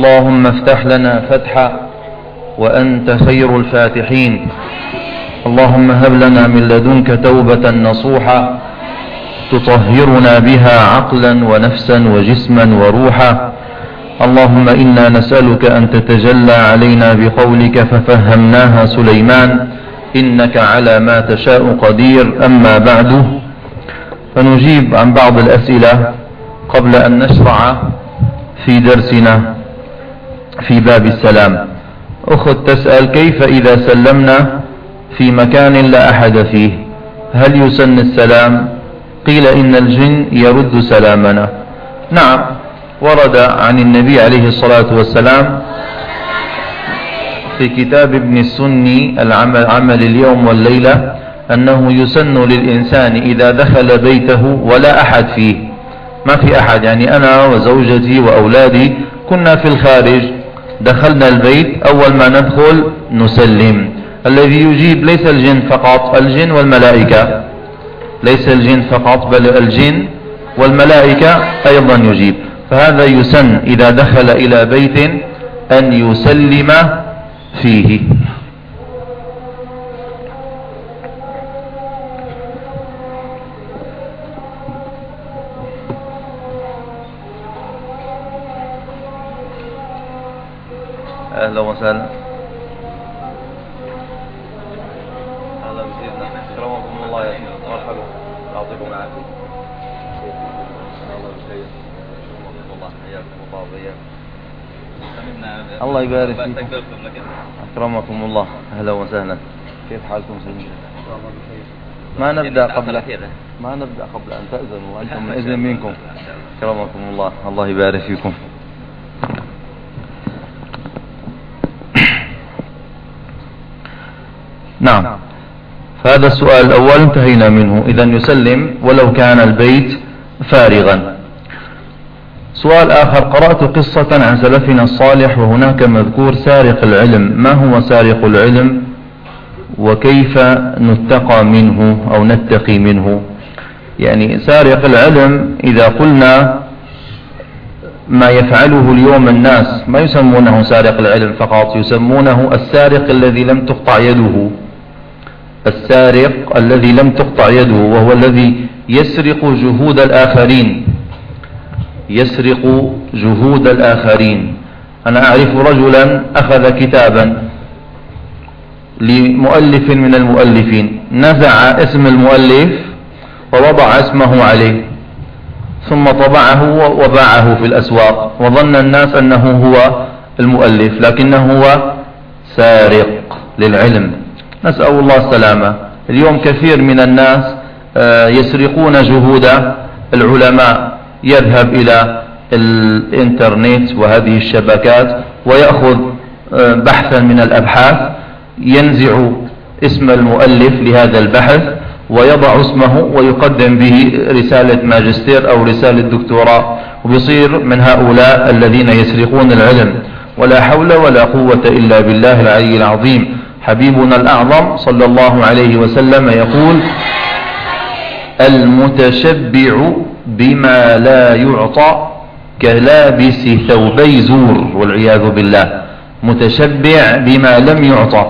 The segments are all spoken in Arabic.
اللهم افتح لنا فتحا وأنت خير الفاتحين. اللهم هب لنا من لدنك توبة نصوحا تطهرنا بها عقلا ونفسا وجسما وروحا. اللهم إنا نسألك أن تتجلى علينا بقولك ففهمناها سليمان. إنك على ما تشاء قدير. أما بعد فنجيب عن بعض الأسئلة قبل أن نشرع في درسنا. في باب السلام. أخت تسأل كيف إذا سلمنا في مكان لا أحد فيه؟ هل يسن السلام؟ قيل إن الجن يرد سلامنا. نعم ورد عن النبي عليه الصلاة والسلام في كتاب ابن السني العمل عمل اليوم والليلة أنه يسن للإنسان إذا دخل بيته ولا أحد فيه. ما في أحد يعني أنا وزوجتي وأولادي كنا في الخارج دخلنا البيت أول ما ندخل نسلم. الذي يجيب ليس الجن فقط الجن والملائكة. ليس الجن فقط بل الجن والملائكة أيضا يجيب. فهذا يسن إذا دخل إلى بيت أن يسلم فيه. أهلا وسهلا أهلا بسيدنا أكرمكم الله يا مرحبا. يعطيكم العافية. الله حياكم الله وإياكم. الله يبارك فيكم أكرمكم الله. أهلا وسهلا. كيف حالكم سيدنا ما نبدأ قبل ما نبدأ قبل أن تأذنوا وأنتم من إذن منكم أكرمكم الله. الله يبارك فيكم. نعم. فهذا السؤال الأول انتهينا منه. إذا يسلم ولو كان البيت فارغا. سؤال آخر. قرأت قصة عن سلفنا الصالح وهناك مذكور سارق العلم. ما هو سارق العلم؟ وكيف نتقى منه أو نتقي منه؟ يعني سارق العلم إذا قلنا ما يفعله اليوم الناس ما يسمونه سارق العلم فقط يسمونه السارق الذي لم تقطع يده. السارق الذي لم تقطع يده وهو الذي يسرق جهود الآخرين. يسرق جهود الآخرين. أنا أعرف رجلا أخذ كتابا لمؤلف من المؤلفين. نزع اسم المؤلف ووضع اسمه عليه ثم طبعه وباعه في الأسواق. وظن الناس أنه هو المؤلف لكنه هو سارق للعلم. نسأل الله السلامة. اليوم كثير من الناس آه، يسرقون جهود العلماء. يذهب إلى الإنترنت وهذه الشبكات ويأخذ آه، بحثا من الأبحاث. ينزع اسم المؤلف لهذا البحث ويضع اسمه ويقدم به رسالة ماجستير أو رسالة دكتوراه. وبيصير من هؤلاء الذين يسرقون العلم. ولا حول ولا قوة إلا بالله العلي العظيم. حبيبنا الأعظم صلى الله عليه وسلم يقول المتشبع بما لا يعطى كلابس ثوبي زور والعياذ بالله. متشبع بما لم يعطى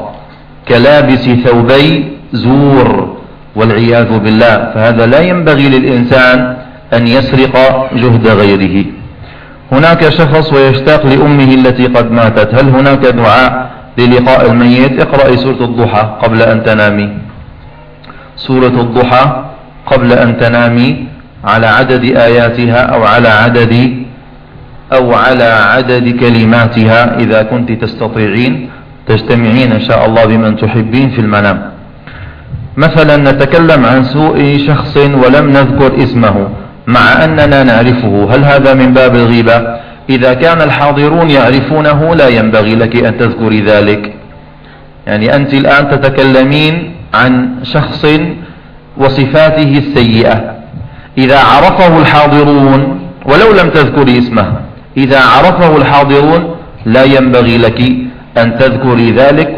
كلابس ثوبي زور والعياذ بالله. فهذا لا ينبغي للإنسان أن يسرق جهد غيره. هناك شخص ويشتاق لأمه التي قد ماتت. هل هناك دعاء؟ للقاء الميت. اقرأي سورة الضحى قبل أن تنامي. سورة الضحى قبل أن تنامي على عدد آياتها أو على عدد أو على عدد كلماتها إذا كنت تستطيعين تجتمعين إن شاء الله بمن تحبين في المنام. مثلا نتكلم عن سوء شخص ولم نذكر اسمه مع أننا نعرفه. هل هذا من باب الغيبة؟ إذا كان الحاضرون يعرفونه لا ينبغي لك أن تذكري ذلك. يعني أنت الآن تتكلمين عن شخص وصفاته السيئة. إذا عرفه الحاضرون ولو لم تذكري اسمه إذا عرفه الحاضرون لا ينبغي لك أن تذكري ذلك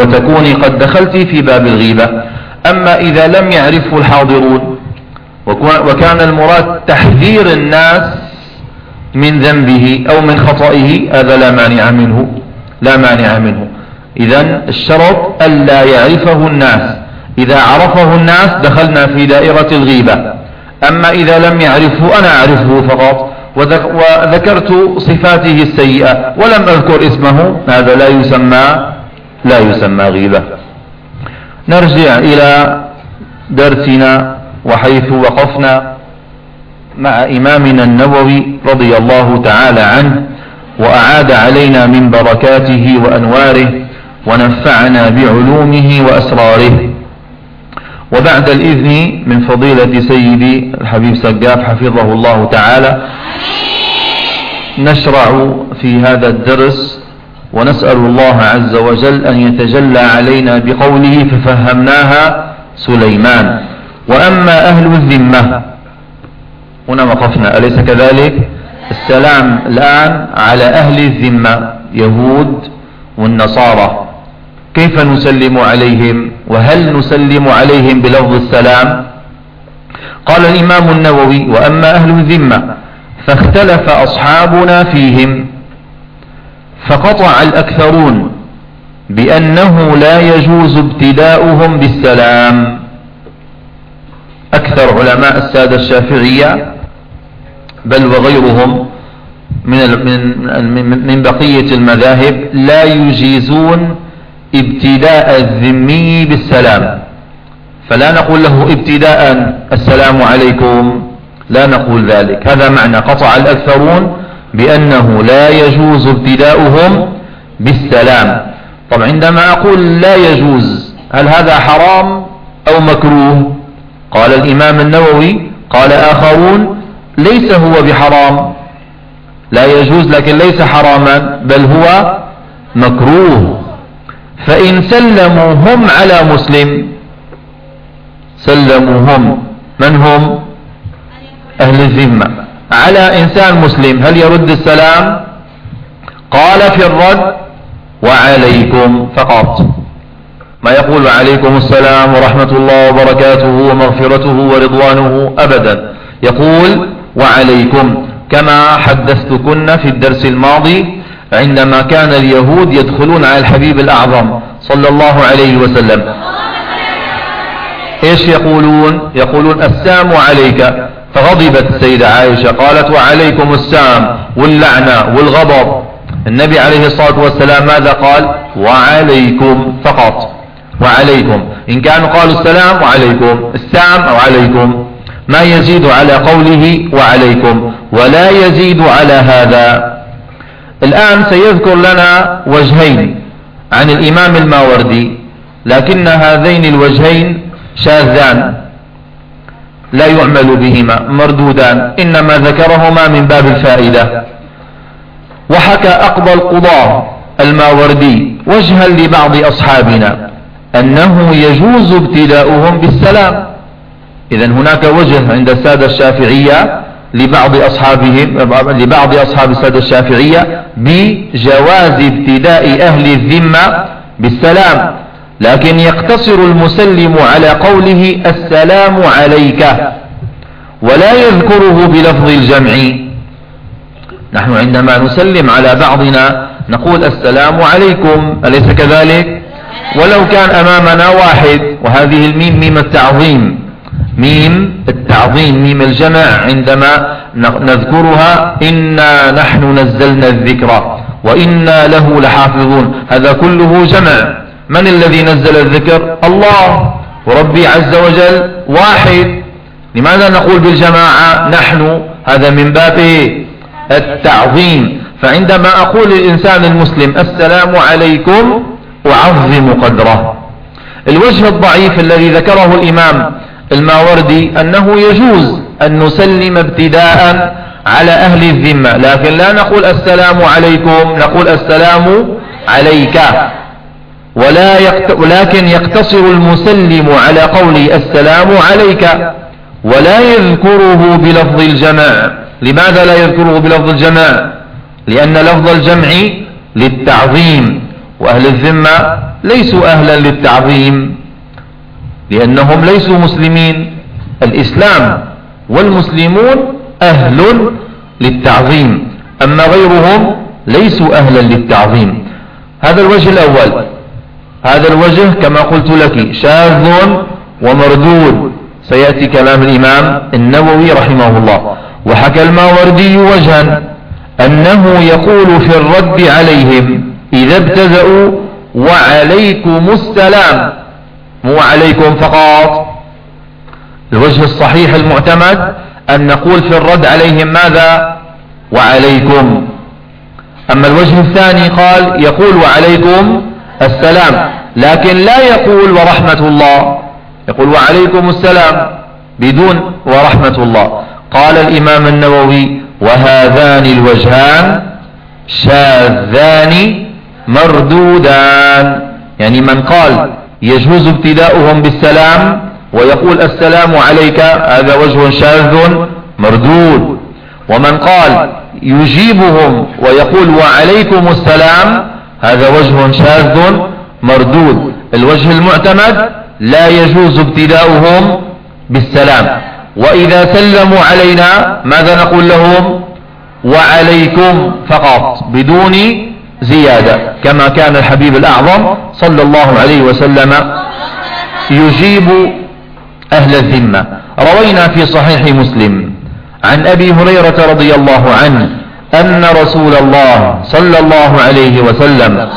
وتكوني قد دخلت في باب الغيبة. أما إذا لم يعرفه الحاضرون وكان المراد تحذير الناس من ذنبه أو من خطئه هذا لا مانع منه. لا مانع منه. إذا الشرط ألا يعرفه الناس. إذا عرفه الناس دخلنا في دائرة الغيبة. أما إذا لم يعرفه أنا أعرفه فقط. وذكرت صفاته السيئة ولم أذكر اسمه هذا لا يسمى لا يسمى غيبة. نرجع إلى درسنا وحيث وقفنا. مع إمامنا النووي رضي الله تعالى عنه وأعاد علينا من بركاته وأنواره ونفعنا بعلومه وأسراره. وبعد الإذن من فضيلة سيدي الحبيب سقاف حفظه الله تعالى نشرع في هذا الدرس ونسأل الله عز وجل أن يتجلى علينا بقوله ففهمناها سليمان. وأما أهل الذمة هنا وقفنا. أليس كذلك؟ السلام الآن على أهل الذمة يهود والنصارى. كيف نسلم عليهم؟ وهل نسلم عليهم بلفظ السلام؟ قال الإمام النووي وأما أهل الذمة فاختلف أصحابنا فيهم فقطع الأكثرون بأنه لا يجوز ابتداؤهم بالسلام. أكثر علماء السادة الشافعية بل وغيرهم من من من بقية المذاهب لا يجيزون ابتداء الذمي بالسلام. فلا نقول له ابتداء السلام عليكم لا نقول ذلك. هذا معنى قطع الأكثرون بأنه لا يجوز ابتداؤهم بالسلام. طب عندما أقول لا يجوز هل هذا حرام أو مكروه؟ قال الإمام النووي قال آخرون ليس هو بحرام. لا يجوز لكن ليس حراما بل هو مكروه. فإن سلموا هم على مسلم سلموا هم من هم؟ أهل الذمة. على إنسان مسلم هل يرد السلام؟ قال في الرد وعليكم فقط. ما يقول عليكم السلام ورحمة الله وبركاته ومغفرته ورضوانه أبدا. يقول وعليكم كما حدثتكن في الدرس الماضي عندما كان اليهود يدخلون على الحبيب الأعظم صلى الله عليه وسلم. إيش يقولون؟ يقولون السام عليك. فغضبت السيدة عائشة قالت وعليكم السام واللعنة والغضب. النبي عليه الصلاة والسلام ماذا قال؟ وعليكم فقط. وعليكم. إن كانوا قالوا السلام وعليكم. السام أو عليكم ما يزيد على قوله وعليكم ولا يزيد على هذا. الآن سيذكر لنا وجهين عن الإمام الماوردي لكن هذين الوجهين شاذان لا يعمل بهما مردودان إنما ذكرهما من باب الفائدة. وحكى أقضى القضاة الماوردي وجها لبعض أصحابنا أنه يجوز ابتداؤهم بالسلام. إذا هناك وجه عند السادة الشافعية لبعض أصحابهم لبعض أصحاب السادة الشافعية بجواز ابتداء أهل الذمة بالسلام لكن يقتصر المسلم على قوله السلام عليك ولا يذكره بلفظ الجمع. نحن عندما نسلم على بعضنا نقول السلام عليكم أليس كذلك؟ ولو كان أمامنا واحد وهذه الميم ميم التعظيم. ميم التعظيم ميم الجمع عندما نذكرها إنا نحن نزلنا الذكر وإنا له لحافظون. هذا كله جمع. من الذي نزل الذكر؟ الله. وربي عز وجل واحد. لماذا نقول بالجماعة؟ نحن. هذا من باب التعظيم. فعندما أقول للإنسان المسلم السلام عليكم أعظم قدره. الوجه الضعيف الذي ذكره الإمام الماوردي أنه يجوز أن نسلم ابتداء على أهل الذمة لكن لا نقول السلام عليكم نقول السلام عليك. ولا يقت... ولكن يقتصر المسلم على قول السلام عليك ولا يذكره بلفظ الجماع. لماذا لا يذكره بلفظ الجماع؟ لأن لفظ الجمع للتعظيم وأهل الذمة ليسوا أهلا للتعظيم. لأنهم ليسوا مسلمين. الإسلام والمسلمون أهل للتعظيم أما غيرهم ليسوا أهلا للتعظيم. هذا الوجه الأول. هذا الوجه كما قلت لك شاذ ومردود. سيأتي كلام الإمام النووي رحمه الله. وحكى الماوردي وجها أنه يقول في الرد عليهم إذا ابتدأوا وعليكم السلام مو عليكم فقط. الوجه الصحيح المعتمد أن نقول في الرد عليهم ماذا؟ وعليكم. أما الوجه الثاني قال يقول وعليكم السلام لكن لا يقول ورحمة الله. يقول وعليكم السلام بدون ورحمة الله. قال الإمام النووي وهذان الوجهان شاذان مردودان. يعني من قال يجوز ابتداؤهم بالسلام ويقول السلام عليك هذا وجه شاذ مردود. ومن قال يجيبهم ويقول وعليكم السلام هذا وجه شاذ مردود. الوجه المعتمد لا يجوز ابتداؤهم بالسلام. وإذا سلموا علينا ماذا نقول لهم؟ وعليكم فقط بدون زيادة كما كان الحبيب الأعظم صلى الله عليه وسلم يجيب أهل الذمة. روينا في صحيح مسلم عن أبي هريرة رضي الله عنه أن رسول الله صلى الله عليه وسلم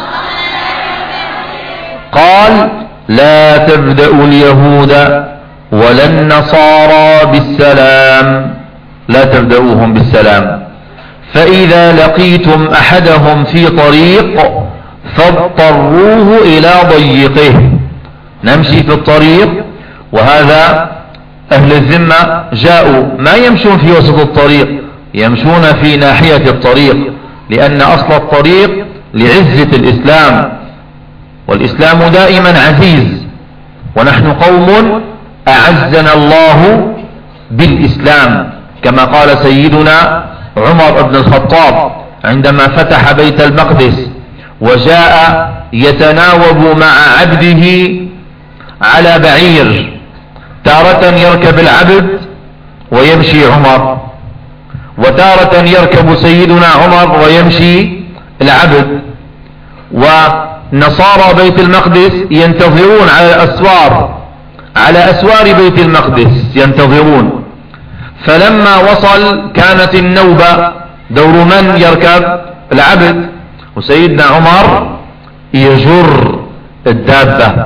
قال لا تبدأوا اليهود ولا النصارى بالسلام. لا تبدأوهم بالسلام. فإذا لقيتم أحدهم في طريق فاضطروه إلى ضيقه. نمشي في الطريق وهذا أهل الذمة جاءوا ما يمشون في وسط الطريق يمشون في ناحية الطريق لأن أصل الطريق لعزة الإسلام. والإسلام دائما عزيز ونحن قوم أعزنا الله بالإسلام. كما قال سيدنا عمر بن الخطاب عندما فتح بيت المقدس وجاء يتناوب مع عبده على بعير تارة يركب العبد ويمشي عمر وتارة يركب سيدنا عمر ويمشي العبد. ونصارى بيت المقدس ينتظرون على الأسوار على أسوار بيت المقدس ينتظرون. فلما وصل كانت النوبة. دور من يركب؟ العبد. وسيدنا عمر يجر الدابة.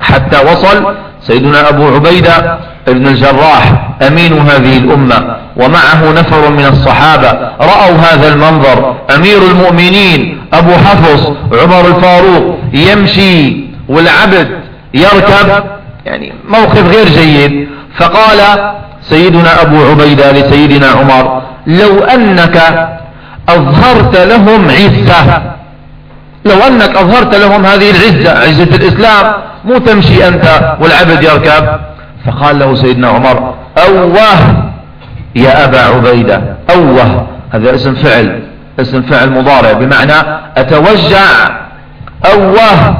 حتى وصل سيدنا أبو عبيدة ابن الجراح أمين هذه الأمة. ومعه نفر من الصحابة. رأوا هذا المنظر. أمير المؤمنين أبو حفص عمر الفاروق يمشي والعبد يركب. يعني موقف غير جيد. فقال سيدنا أبو عبيدة لسيدنا عمر لو أنك أظهرت لهم عزة لو أنك أظهرت لهم هذه العزة عزة الإسلام مو تمشي أنت والعبد يركب. فقال له سيدنا عمر أوه يا أبا عبيدة أوه هذا اسم فعل اسم فعل مضارع بمعنى أتوجع. أوه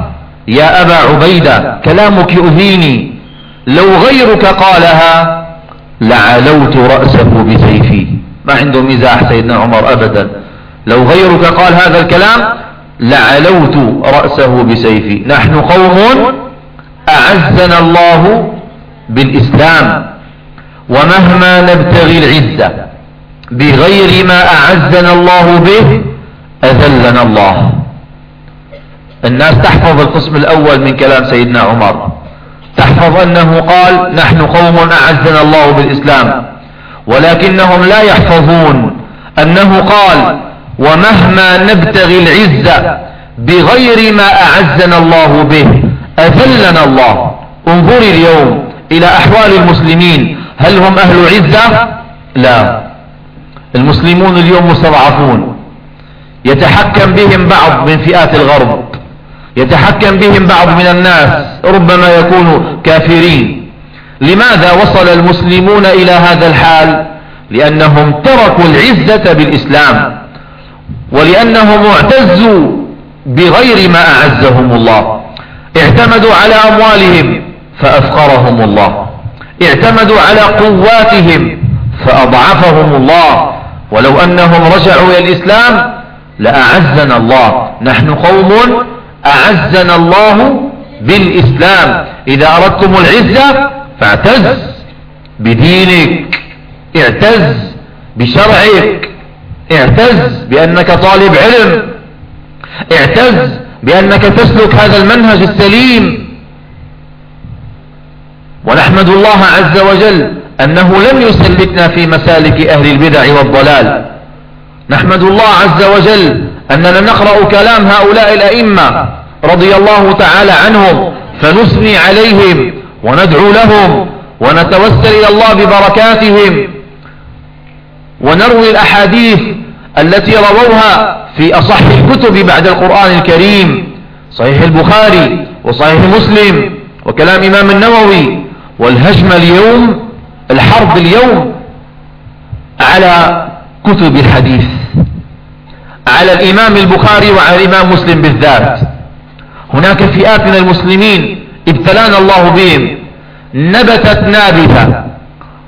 يا أبا عبيدة كلامك يؤذيني لو غيرك قالها لعلوت رأسه بسيفي. ما عنده مزاح سيدنا عمر أبدا. لو غيرك قال هذا الكلام لعلوت رأسه بسيفي. نحن قوم أعزنا الله بالإسلام ومهما نبتغي العزة بغير ما أعزنا الله به أذلنا الله. الناس تحفظ القسم الأول من كلام سيدنا عمر. تحفظ أنه قال نحن قوم أعزنا الله بالإسلام. ولكنهم لا يحفظون أنه قال ومهما نبتغي العزة بغير ما أعزنا الله به أذلنا الله. انظري اليوم إلى أحوال المسلمين هل هم أهل عزة؟ لا. المسلمون اليوم مستضعفون. يتحكم بهم بعض من فئات الغرب. يتحكم بهم بعض من الناس ربما يكونوا كافرين. لماذا وصل المسلمون إلى هذا الحال؟ لأنهم تركوا العزة بالإسلام ولأنهم اعتزوا بغير ما أعزهم الله. اعتمدوا على أموالهم فأفقرهم الله. اعتمدوا على قواتهم فأضعفهم الله. ولو أنهم رجعوا إلى الإسلام لأعزنا الله. نحن قوم أعزنا الله بالإسلام. إذا أردتم العزة فاعتز بدينك اعتز بشرعك اعتز بأنك طالب علم اعتز بأنك تسلك هذا المنهج السليم. ونحمد الله عز وجل أنه لم يسلكنا في مسالك أهل البدع والضلال. نحمد الله عز وجل أننا نقرأ كلام هؤلاء الأئمة رضي الله تعالى عنهم فنثني عليهم وندعو لهم ونتوسل إلى الله ببركاتهم. ونروي الأحاديث التي رووها في أصح الكتب بعد القرآن الكريم صحيح البخاري وصحيح مسلم وكلام إمام النووي. والهجم اليوم الحرب اليوم على كتب الحديث. على الإمام البخاري وعلى الإمام مسلم بالذات. هناك فئات من المسلمين ابتلانا الله بهم. نبتت نابتة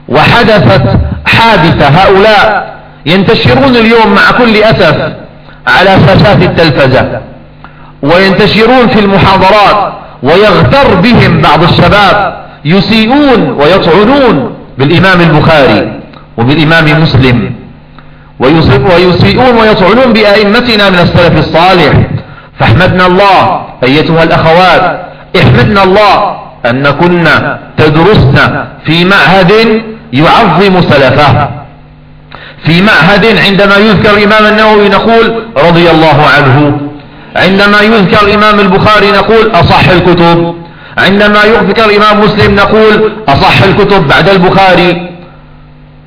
وحدثت حادثة. هؤلاء ينتشرون اليوم مع كل أسف على شاشات التلفزة وينتشرون في المحاضرات ويغتر بهم بعض الشباب يسيئون ويطعنون بالإمام البخاري وبالإمام مسلم. ويسيئون ويطعنون بأئمتنا من السلف الصالح. فاحمدنا الله أيتها الأخوات احمدنا الله أن كنا تدرسنا في معهد يعظم سلفه. في معهد عندما يذكر الإمام النووي نقول رضي الله عنه. عندما يذكر الإمام البخاري نقول أصح الكتب. عندما يذكر الإمام مسلم نقول أصح الكتب بعد البخاري.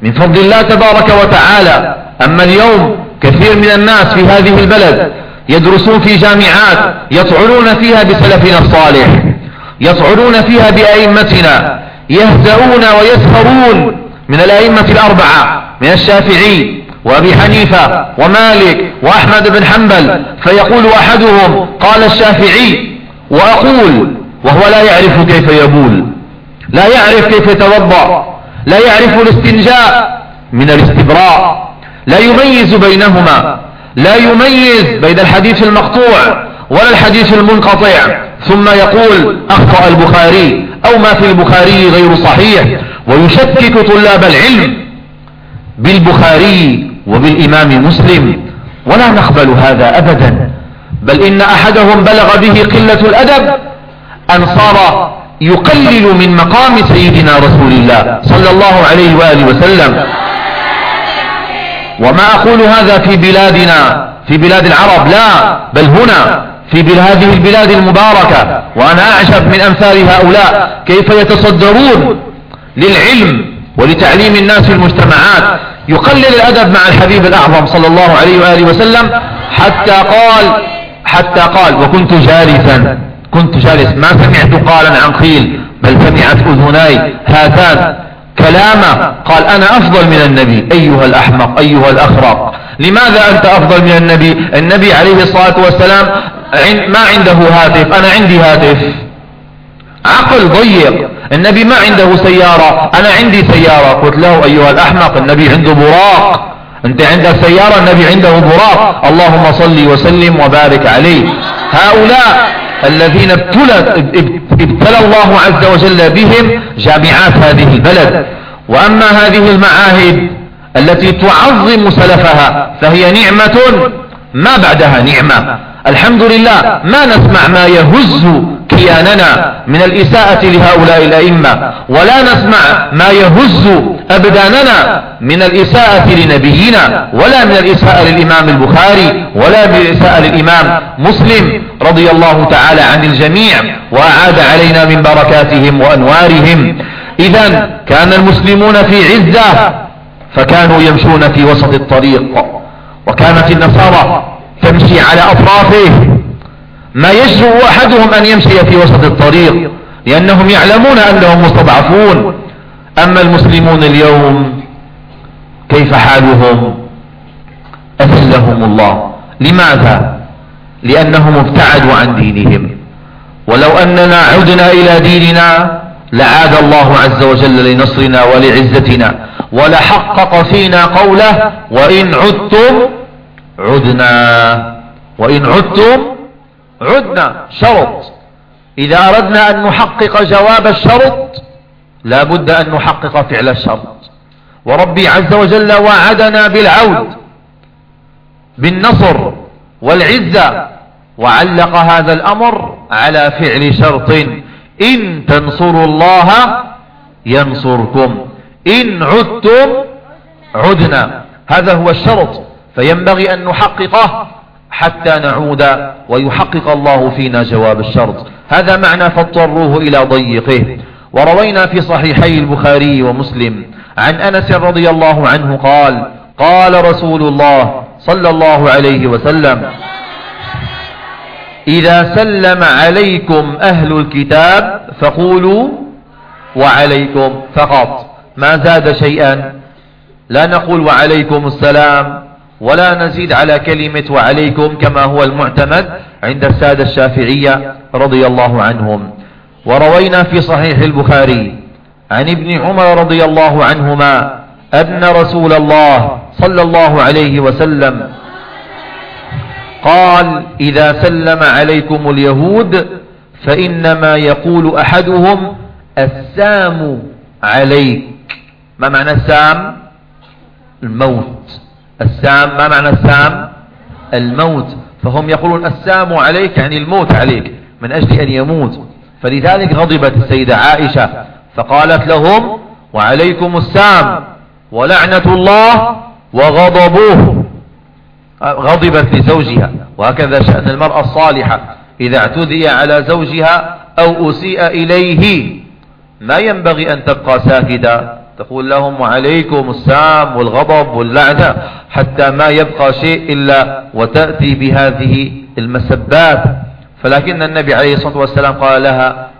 من فضل الله تبارك وتعالى. أما اليوم كثير من الناس في هذه البلد يدرسون في جامعات يطعنون فيها بسلفنا الصالح يطعنون فيها بأئمتنا يهزؤون ويسخرون من الأئمة الأربعة من الشافعي وأبي حنيفة ومالك وأحمد بن حنبل فيقول أحدهم قال الشافعي وأقول وهو لا يعرف كيف يبول لا يعرف كيف يتوضأ لا يعرف الاستنجاء من الاستبراء. لا يميز بينهما. لا يميز بين الحديث المقطوع ولا الحديث المنقطع. ثم يقول أخطأ البخاري أو ما في البخاري غير صحيح. ويشكك طلاب العلم بالبخاري وبالإمام مسلم. ولا نقبل هذا أبدا. بل إن أحدهم بلغ به قلة الأدب. أن صار يقلل من مقام سيدنا رسول الله صلى الله عليه وآله وسلم. وما أقول هذا في بلادنا في بلاد العرب لا بل هنا في هذه البلاد المباركة. وأنا أعجب من أمثال هؤلاء. كيف يتصدرون؟ للعلم ولتعليم الناس في المجتمعات. يقلل الأدب مع الحبيب الأعظم صلى الله عليه وآله وسلم حتى قال حتى قال وكنت جالسا كنت جالس. ما سمعت قالا عن قيل بل سمعت أذناي هاتان. كلامه. قال أنا أفضل من النبي. أيها الأحمق أيها الأخرق لماذا أنت أفضل من النبي؟ النبي عليه الصلاة والسلام ما عنده هاتف؟ أنا عندي هاتف. عقل ضيق. النبي ما عنده سيارة. أنا عندي سيارة. قلت له أيها الأحمق النبي عنده براق. أنت عندك سيارة؟ النبي عنده براق. اللهم صل وسلم وبارك عليه. هؤلاء الذين ابتلى الله عز وجل بهم جامعات هذه البلد. وأما هذه المعاهد التي تعظم سلفها فهي نعمة ما بعدها نعمة. الحمد لله ما نسمع ما يهز كياننا من الإساءة لهؤلاء الأئمة. ولا نسمع ما يهز أبداننا من الإساءة لنبينا ولا من الإساءة للإمام البخاري ولا من الإساءة للإمام مسلم رضي الله تعالى عن الجميع وأعاد علينا من بركاتهم وأنوارهم. إذا كان المسلمون في عزة فكانوا يمشون في وسط الطريق. وكانت النصارى تمشي على أطرافه. ما يجرؤ أحدهم أن يمشي في وسط الطريق لأنهم يعلمون أنهم مستضعفون. أما المسلمون اليوم كيف حالهم؟ أذلهم الله. لماذا؟ لأنهم ابتعدوا عن دينهم. ولو أننا عدنا إلى ديننا لعاد الله عز وجل لنصرنا ولعزتنا ولحقق فينا قوله وإن عدتم عدنا. وإن عدتم عدنا شرط. إذا أردنا أن نحقق جواب الشرط لا بد أن نحقق فعل الشرط. وربي عز وجل وعدنا بالعود بالنصر والعزة وعلق هذا الأمر على فعل شرط. إن تنصروا الله ينصركم إن عدتم عدنا. هذا هو الشرط. فينبغي أن نحققه حتى نعود ويحقق الله فينا جواب الشرط. هذا معنى فاضطروه إلى ضيقه. وروينا في صحيحي البخاري ومسلم عن أنس رضي الله عنه قال قال رسول الله صلى الله عليه وسلم إذا سلم عليكم أهل الكتاب فقولوا وعليكم فقط. ما زاد شيئا. لا نقول وعليكم السلام ولا نزيد على كلمة وعليكم كما هو المعتمد عند السادة الشافعية رضي الله عنهم. وروينا في صحيح البخاري عن ابن عمر رضي الله عنهما أن رسول الله صلى الله عليه وسلم قال إذا سلم عليكم اليهود فإنما يقول أحدهم السام عليك. ما معنى السام؟ الموت. السام ما معنى السام؟ الموت. فهم يقولون السام عليك يعني الموت عليك من أجل أن يموت. فلذلك غضبت السيدة عائشة فقالت لهم وعليكم السام ولعنة الله وغضبوه. غضبت لزوجها وهكذا شأن المرأة الصالحة. إذا اعتدي على زوجها أو أسيء إليه ما ينبغي أن تبقى ساكتا تقول لهم وعليكم السام والغضب واللعنة حتى ما يبقى شيء إلا وتأتي بهذه المسبات. فلكن النبي عليه الصلاة والسلام قال لها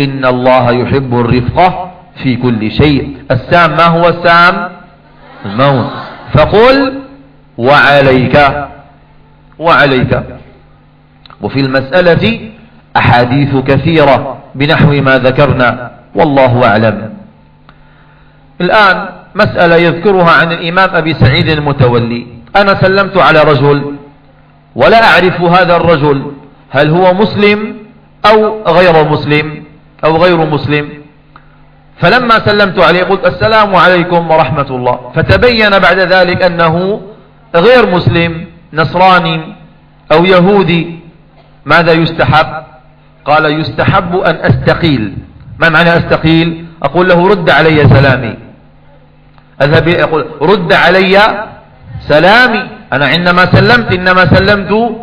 إن الله يحب الرفقة في كل شيء. السام ما هو السام؟ الموت. فقل وعليك وعليك. وفي المسألة أحاديث كثيرة بنحو ما ذكرنا والله أعلم. الآن مسألة يذكرها عن الإمام أبي سعيد المتولي. أنا سلمت على رجل ولا أعرف هذا الرجل هل هو مسلم أو غير مسلم أو غير مسلم. فلما سلمت عليه قلت السلام عليكم ورحمة الله. فتبين بعد ذلك أنه غير مسلم نصراني أو يهودي. ماذا يستحب؟ قال يستحب أن أستقيل. ما معنى أستقيل؟ أقول له رد علي سلامي. أذهب يقول رد علي سلامي. أنا عندما سلمت إنما سلمت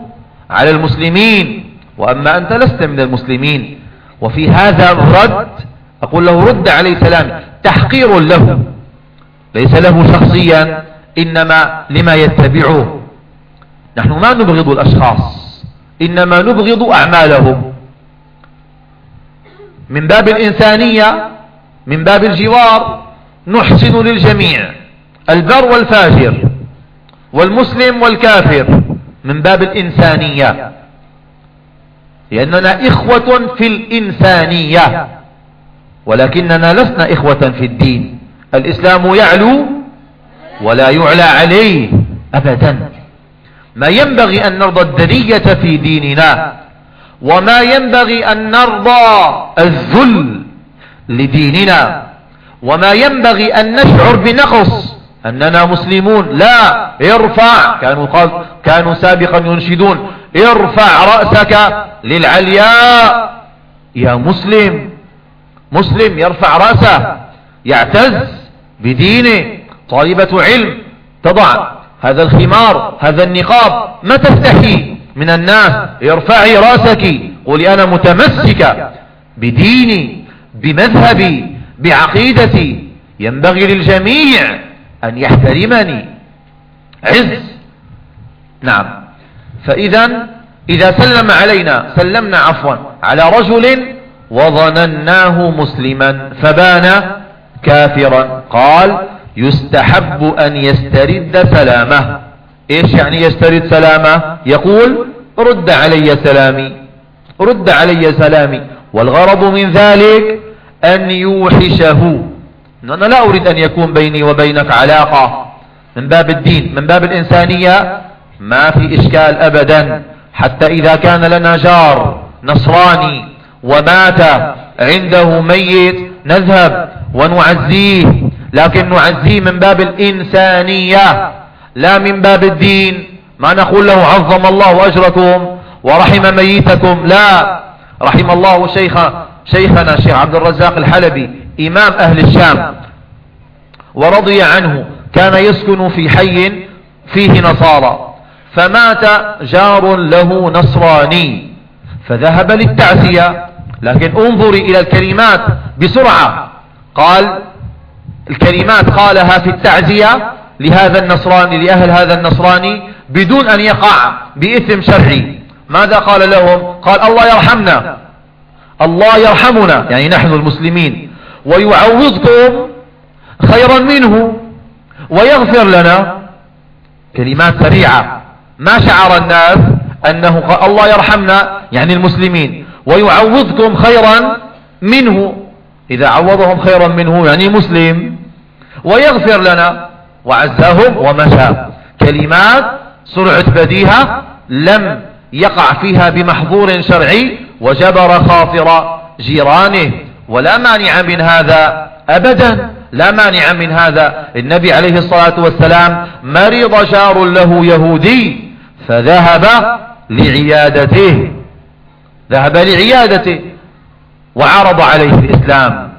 على المسلمين. وأما أنت لست من المسلمين. وفي هذا الرد أقول له رد علي سلامي. تحقير له. ليس له شخصيا إنما لما يتبعه. نحن ما نبغض الأشخاص إنما نبغض أعمالهم. من باب الإنسانية من باب الجوار نحسن للجميع البر والفاجر والمسلم والكافر من باب الإنسانية. لأننا إخوة في الإنسانية ولكننا لسنا إخوة في الدين. الإسلام يعلو ولا يعلى عليه أبدا. ما ينبغي أن نرضى الدنية في ديننا وما ينبغي أن نرضى الذل لديننا. وما ينبغي أن نشعر بنقص أننا مسلمون لا ارفع كانوا, قال كانوا سابقا ينشدون ارفع رأسك للعلياء. يا مسلم مسلم يرفع رأسه يعتز بدينه. طالبة علم تضع هذا الخمار هذا النقاب. ما تستحي من الناس؟ ارفعي رأسك. قولي أنا متمسكة بديني بمذهبي بعقيدتي. ينبغي للجميع أن يحترمني. عز. نعم. فإذا إذا سلم علينا سلمنا عفوا على رجل وظنناه مسلما فبان كافرا. قال يستحب أن يسترد سلامه. إيش يعني يسترد سلامه؟ يقول رد علي سلامي. رد علي سلامي. والغرض من ذلك أن يوحشه. أنا لا أريد أن يكون بيني وبينك علاقة. من باب الدين من باب الإنسانية ما في إشكال أبدا. حتى إذا كان لنا جار نصراني ومات عنده ميت نذهب ونعزيه. لكن نعزيه من باب الإنسانية لا من باب الدين. ما نقول له عظم الله أجركم ورحم ميتكم. لا. رحم الله شيخ شيخنا شيخ عبد الرزاق الحلبي إمام أهل الشام ورضي عنه كان يسكن في حي فيه نصارى فمات جار له نصراني فذهب للتعزية لكن انظري إلى الكلمات بسرعة. قال الكلمات قالها في التعزية لهذا النصراني لأهل هذا النصراني بدون أن يقع بإثم شرعي. ماذا قال لهم؟ قال الله يرحمنا. الله يرحمنا يعني نحن المسلمين ويعوضكم خيرا منه ويغفر لنا. كلمات سريعة. ما شعر الناس أنه الله يرحمنا يعني المسلمين. ويعوضكم خيرا منه. إذا عوضهم خيرا منه يعني مسلم. ويغفر لنا. وعزاهم ومشى. كلمات سرعة بديهة لم يقع فيها بمحظور شرعي وجبر خاطر جيرانه. ولا مانع من هذا أبدا. لا مانع من هذا. النبي عليه الصلاة والسلام مرض جار له يهودي فذهب لعيادته. ذهب لعيادته وعرض عليه الإسلام.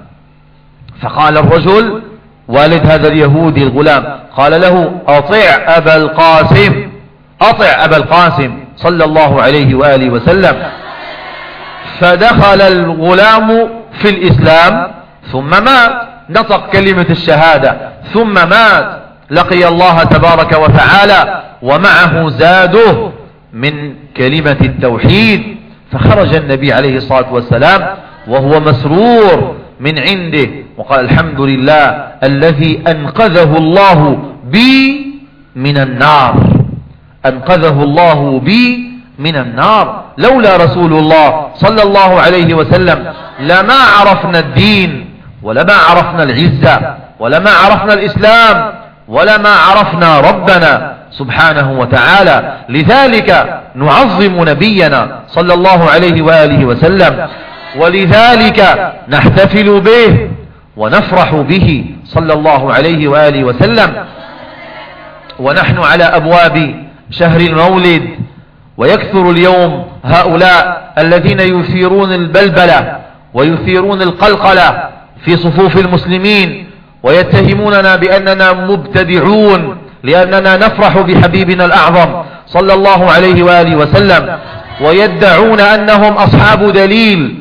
فقال الرجل والد هذا اليهودي الغلام قال له أطع أبا القاسم. أطع أبا القاسم. صلى الله عليه وآله وسلم. فدخل الغلام في الإسلام ثم مات. نطق كلمة الشهادة. ثم مات. لقي الله تبارك وتعالى ومعه زاده من كلمة التوحيد. فخرج النبي عليه الصلاة والسلام وهو مسرور من عنده. وقال الحمد لله الذي أنقذه الله بي من النار. أنقذه الله بي من النار. لولا رسول الله صلى الله عليه وسلم لما عرفنا الدين ولما عرفنا العزة ولما عرفنا الإسلام ولما عرفنا ربنا سبحانه وتعالى. لذلك نعظم نبينا صلى الله عليه وآله وسلم. ولذلك نحتفل به ونفرح به صلى الله عليه وآله وسلم. ونحن على أبواب شهر المولد ويكثر اليوم هؤلاء الذين يثيرون البلبلة ويثيرون القلقلة في صفوف المسلمين ويتهموننا بأننا مبتدعون لأننا نفرح بحبيبنا الأعظم صلى الله عليه وآله وسلم ويدعون أنهم أصحاب دليل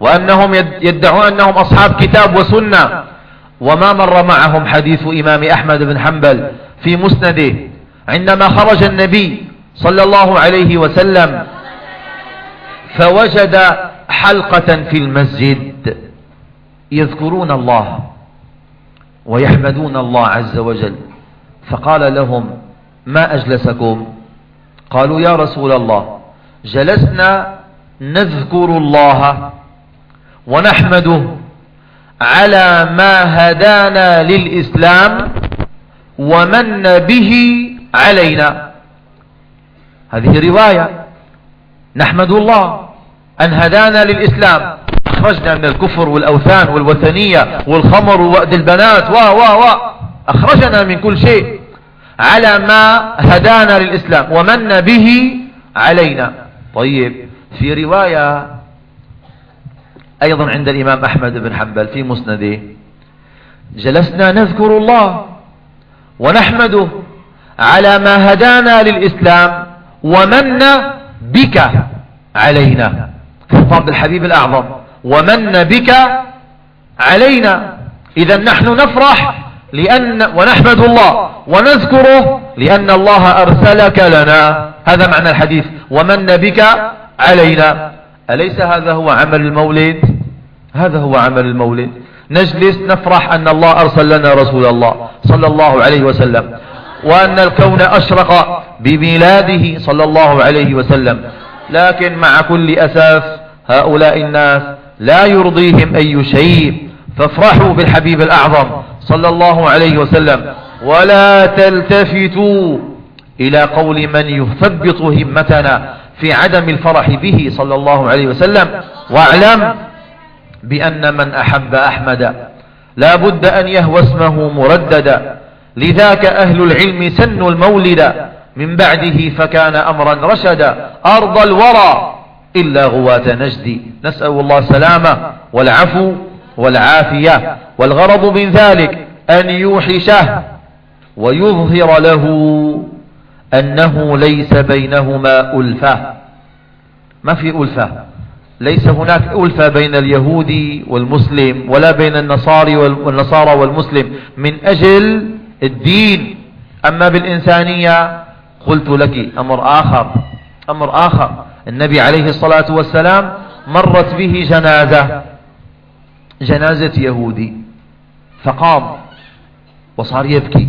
وأنهم يدعون أنهم أصحاب كتاب وسنة وما مر معهم حديث إمام أحمد بن حنبل في مسنده عندما خرج النبي صلى الله عليه وسلم فوجد حلقة في المسجد يذكرون الله ويحمدون الله عز وجل. فقال لهم ما أجلسكم؟ قالوا يا رسول الله جلسنا نذكر الله ونحمده على ما هدانا للإسلام ومن به علينا. هذه رواية نحمد الله أن هدانا للإسلام. أخرجنا من الكفر والأوثان والوثنية والخمر ووأد البنات. و و و أخرجنا من كل شيء على ما هدانا للإسلام ومن به علينا. طيب في رواية أيضا عند الإمام أحمد بن حنبل في مسنده. جلسنا نذكر الله ونحمده على ما هدانا للإسلام ومن بك علينا. خطاب الحبيب الأعظم ومن بك علينا. إذا نحن نفرح لأن ونحمد الله ونذكره لأن الله أرسلك لنا. هذا معنى الحديث ومن بك علينا. أليس هذا هو عمل المولد؟ هذا هو عمل المولد. نجلس نفرح أن الله أرسل لنا رسول الله صلى الله عليه وسلم. وأن الكون أشرق بميلاده صلى الله عليه وسلم. لكن مع كل أساس هؤلاء الناس لا يرضيهم أي شيء. فافرحوا بالحبيب الأعظم صلى الله عليه وسلم. ولا تلتفتوا إلى قول من يثبط همتنا في عدم الفرح به صلى الله عليه وسلم. واعلم بأن من أحب أحمد لا بد أن يهوى اسمه مرددا. لذاك أهل العلم سنوا المولد من بعده فكان أمرا رشدا. أرض الورى إلا غواة نجد. نسأل الله السلامة والعفو والعافية والغرض من ذلك أن يوحشه ويظهر له أنه ليس بينهما ألفة. ما في ألفة؟ ليس هناك ألفة بين اليهودي والمسلم ولا بين والنصارى والمسلم. من أجل الدين. أما بالإنسانية قلت لك أمر آخر. أمر آخر. النبي عليه الصلاة والسلام مرت به جنازة. جنازة يهودي. فقام. وصار يبكي.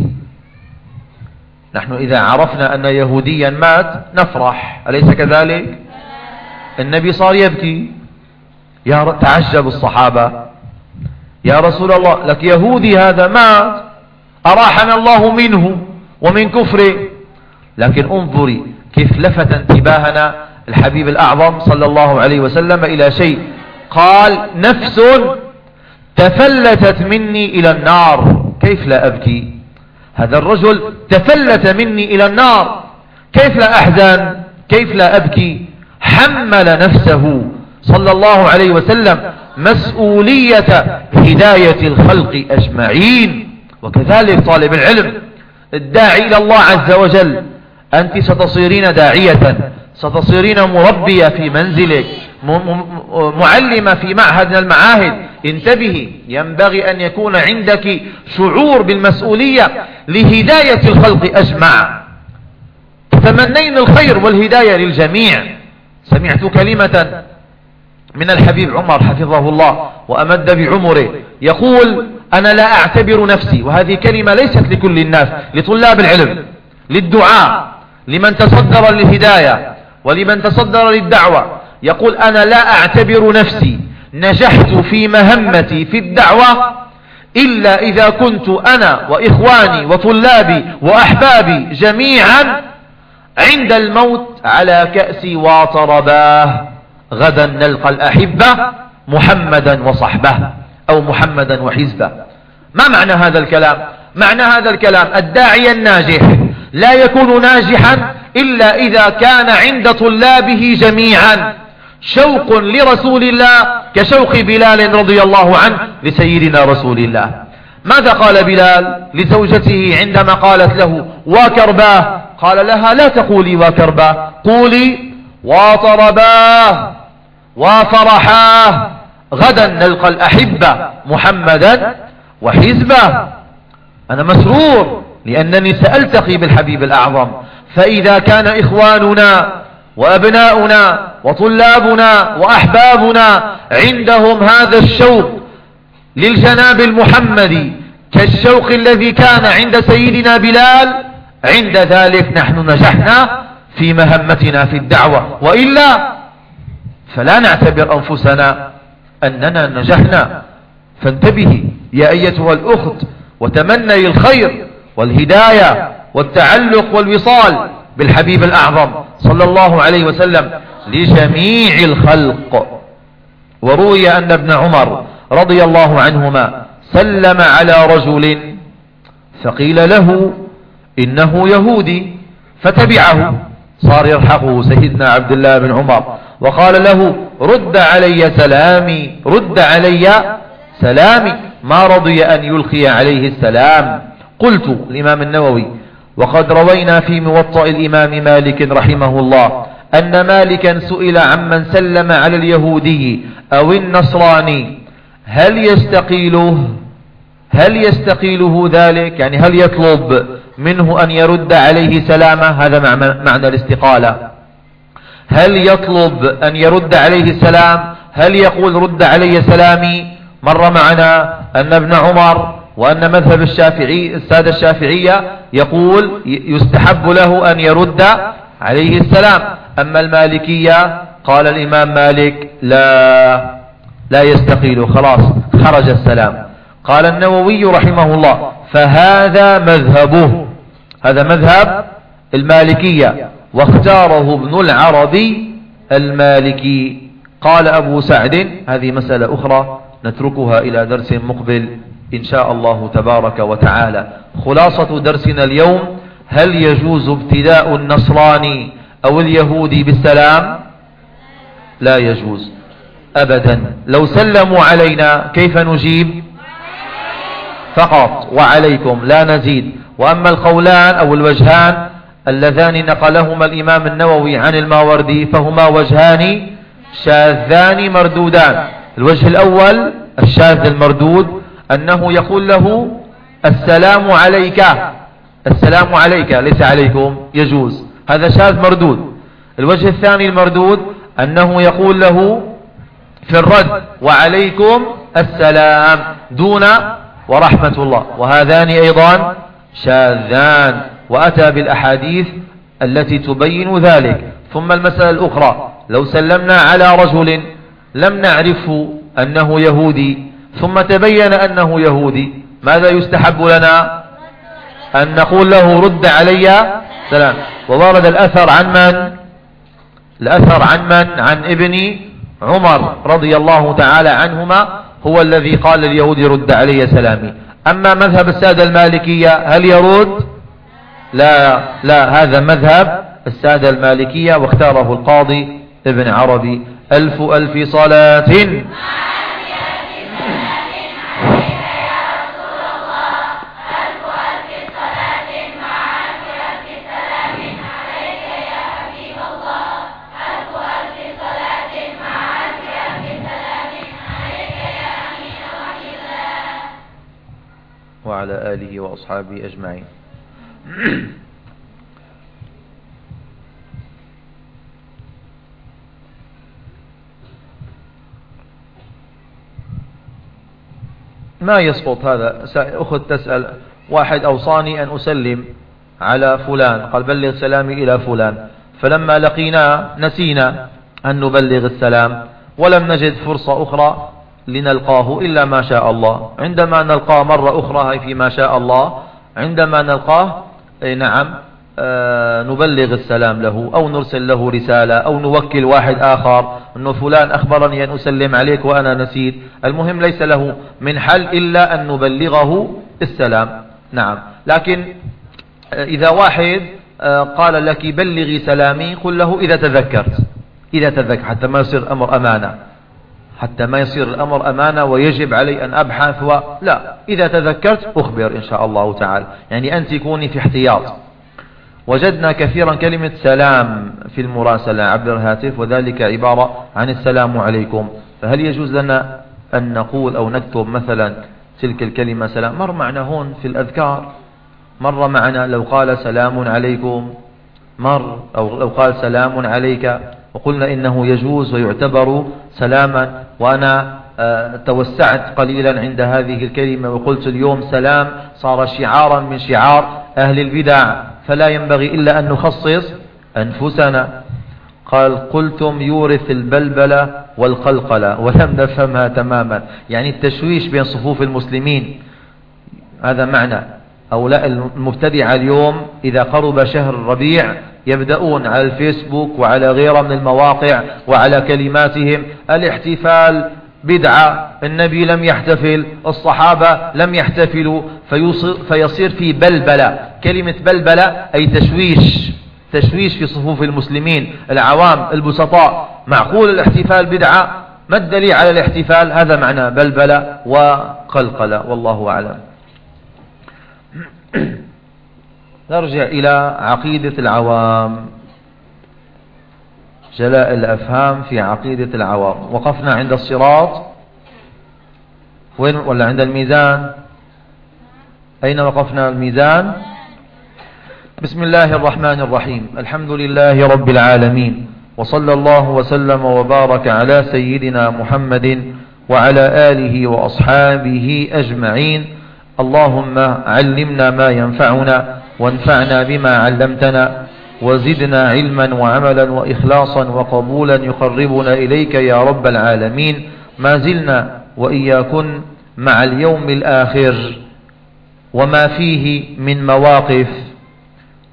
نحن إذا عرفنا أن يهوديا مات نفرح. أليس كذلك؟ النبي صار يبكي. يا تعجب الصحابة. يا رسول الله لك يهودي هذا مات. أراحنا الله منه ومن كفره. لكن انظري كيف لفت انتباهنا الحبيب الأعظم صلى الله عليه وسلم إلى شيء. قال نفس تفلتت مني إلى النار. كيف لا أبكي؟ هذا الرجل تفلت مني إلى النار. كيف لا أحزن؟ كيف لا أبكي؟ حمل نفسه صلى الله عليه وسلم مسؤولية هداية الخلق أجمعين. وكذلك طالب العلم الداعي إلى الله عز وجل. أنت ستصيرين داعية ستصيرين مربية في منزلك معلمة في معهد من المعاهد. انتبهي ينبغي أن يكون عندك شعور بالمسؤولية لهداية الخلق أجمع. تمنين الخير والهداية للجميع. سمعت كلمة من الحبيب عمر حفظه الله وأمد بعمره. يقول أنا لا أعتبر نفسي وهذه كلمة ليست لكل الناس لطلاب العلم للدعاء لمن تصدر للهداية ولمن تصدر للدعوة. يقول أنا لا أعتبر نفسي نجحت في مهمتي في الدعوة إلا إذا كنت أنا وإخواني وطلابي وأحبابي جميعا عند الموت على كأس واطرباه. غدا نلقى الأحبة محمدا وصحبه. أو محمدا وحزبه. ما معنى هذا الكلام؟ معنى هذا الكلام الداعي الناجح. لا يكون ناجحا إلا إذا كان عند طلابه جميعا. شوق لرسول الله كشوق بلال رضي الله عنه لسيدنا رسول الله. ماذا قال بلال لزوجته عندما قالت له وكرباه قال لها لا تقولي وكرباه قولي وطرباه وفرحاه غدا نلقى الأحبة محمدا وحزبه أنا مسرور لأنني سألتقي بالحبيب الأعظم. فإذا كان إخواننا وأبناؤنا وطلابنا وأحبابنا عندهم هذا الشوق للجناب المحمدي كالشوق الذي كان عند سيدنا بلال عند ذلك نحن نجحنا في مهمتنا في الدعوة. وإلا فلا نعتبر أنفسنا أننا نجحنا. فانتبهي يا أيتها الأخت وتمني الخير والهداية والتعلق والوصال بالحبيب الأعظم صلى الله عليه وسلم لجميع الخلق. وروي أن ابن عمر رضي الله عنهما سلم على رجل فقيل له إنه يهودي فتبعه. صار يرحقه سيدنا عبد الله بن عمر. وقال له رد علي سلامي رد علي سلامي. ما رضي أن يلقي عليه السلام. قلت الإمام النووي وقد روينا في موطأ الإمام مالك رحمه الله أن مالكا سئل عمن سلم على اليهودي أو النصراني هل يستقيله هل يستقيله ذلك؟ يعني هل يطلب منه أن يرد عليه سلامه؟ هذا معنى الاستقالة. هل يطلب أن يرد عليه السلام؟ هل يقول رد علي سلامي؟ مر معنا أن ابن عمر وأن مذهب الشافعي السادة الشافعية يقول يستحب له أن يرد عليه السلام. أما المالكية قال الإمام مالك لا لا يستقيل خلاص خرج السلام. قال النووي رحمه الله فهذا مذهبه هذا مذهب المالكية. واختاره ابن العربي المالكي. قال أبو سعد هذه مسألة أخرى نتركها إلى درس مقبل إن شاء الله تبارك وتعالى. خلاصة درسنا اليوم هل يجوز ابتداء النصراني أو اليهودي بالسلام؟ لا يجوز. أبدا. لو سلموا علينا كيف نجيب؟ فقط. وعليكم. لا نزيد. وأما القولان أو الوجهان اللذان نقلهما الإمام النووي عن الماوردي فهما وجهان شاذان مردودان. الوجه الأول الشاذ المردود أنه يقول له السلام عليك. السلام عليك ليس عليكم يجوز. هذا شاذ مردود. الوجه الثاني المردود أنه يقول له في الرد وعليكم السلام دون ورحمة الله. وهذان أيضا شاذان. وأتى بالأحاديث التي تبين ذلك. ثم المسألة الأخرى لو سلمنا على رجل لم نعرفه أنه يهودي ثم تبين أنه يهودي ماذا يستحب لنا؟ أن نقول له رد علي؟ سلام. وورد الأثر عن من؟ الأثر عن من؟ عن ابن عمر رضي الله تعالى عنهما هو الذي قال لليهود رد علي سلامي. أما مذهب السادة المالكية هل يرد؟ لا لا هذا مذهب السادة المالكية واختاره القاضي ابن عربي. ألف ألف صلاة. وعلى آله وأصحابه أجمعين. ما يسقط هذا؟ أخذ تسأل. واحد أوصاني أن أسلم على فلان. قال بلغ سلامي إلى فلان. فلما لقينا نسينا أن نبلغ السلام. ولم نجد فرصة أخرى لنلقاه إلا ما شاء الله. عندما نلقاه مرة أخرى في ما شاء الله عندما نلقاه أي نعم آه نبلغ السلام له أو نرسل له رسالة أو نوكل واحد آخر أنه فلان أخبرني أن أسلم عليك وأنا نسيت. المهم ليس له من حل إلا أن نبلغه السلام. نعم. لكن آه إذا واحد آه قال لك بلغي سلامي قل له إذا تذكرت إذا تذكر حتى ما يصير أمر أمانة. حتى ما يصير الأمر أمانة ويجب علي أن أبحث و... لا. إذا تذكرت أخبر إن شاء الله تعالى. يعني أنت كوني في احتياط. وجدنا كثيرا كلمة سلام في المراسلة عبر الهاتف وذلك عبارة عن السلام عليكم. فهل يجوز لنا أن نقول أو نكتب مثلا تلك الكلمة سلام؟ مر معنا هون في الأذكار. مر معنا لو قال سلام عليكم. مر أو لو قال سلام عليك. وقلنا إنه يجوز ويعتبر سلاما وأنا آه، توسعت قليلا عند هذه الكلمة وقلت اليوم سلام صار شعارا من شعار أهل البدع. فلا ينبغي إلا أن نخصص أنفسنا. قال قلتم يورث البلبلة والقلقلة ولم نفهمها تماما. يعني التشويش بين صفوف المسلمين. هذا معنى. هؤلاء المبتدعة اليوم إذا قرب شهر الربيع يبدأون على الفيسبوك وعلى غيره من المواقع وعلى كلماتهم الاحتفال بدعة النبي لم يحتفل الصحابة لم يحتفلوا فيصير في بلبلة. كلمة بلبلة أي تشويش تشويش في صفوف المسلمين العوام البسطاء. معقول الاحتفال بدعة؟ ما الدليل على الاحتفال؟ هذا معنى بلبلة وقلقلة والله أعلم. نرجع إلى عقيدة العوام. جلاء الأفهام في عقيدة العوام. وقفنا عند الصراط. وين ولا عند الميزان؟ أين وقفنا الميزان؟ بسم الله الرحمن الرحيم. الحمد لله رب العالمين. وصلى الله وسلم وبارك على سيدنا محمد وعلى آله وأصحابه أجمعين. اللهم علمنا ما ينفعنا وانفعنا بما علمتنا وزدنا علما وعملا وإخلاصا وقبولا يقربنا إليك يا رب العالمين. ما زلنا وإياكن مع اليوم الآخر وما فيه من مواقف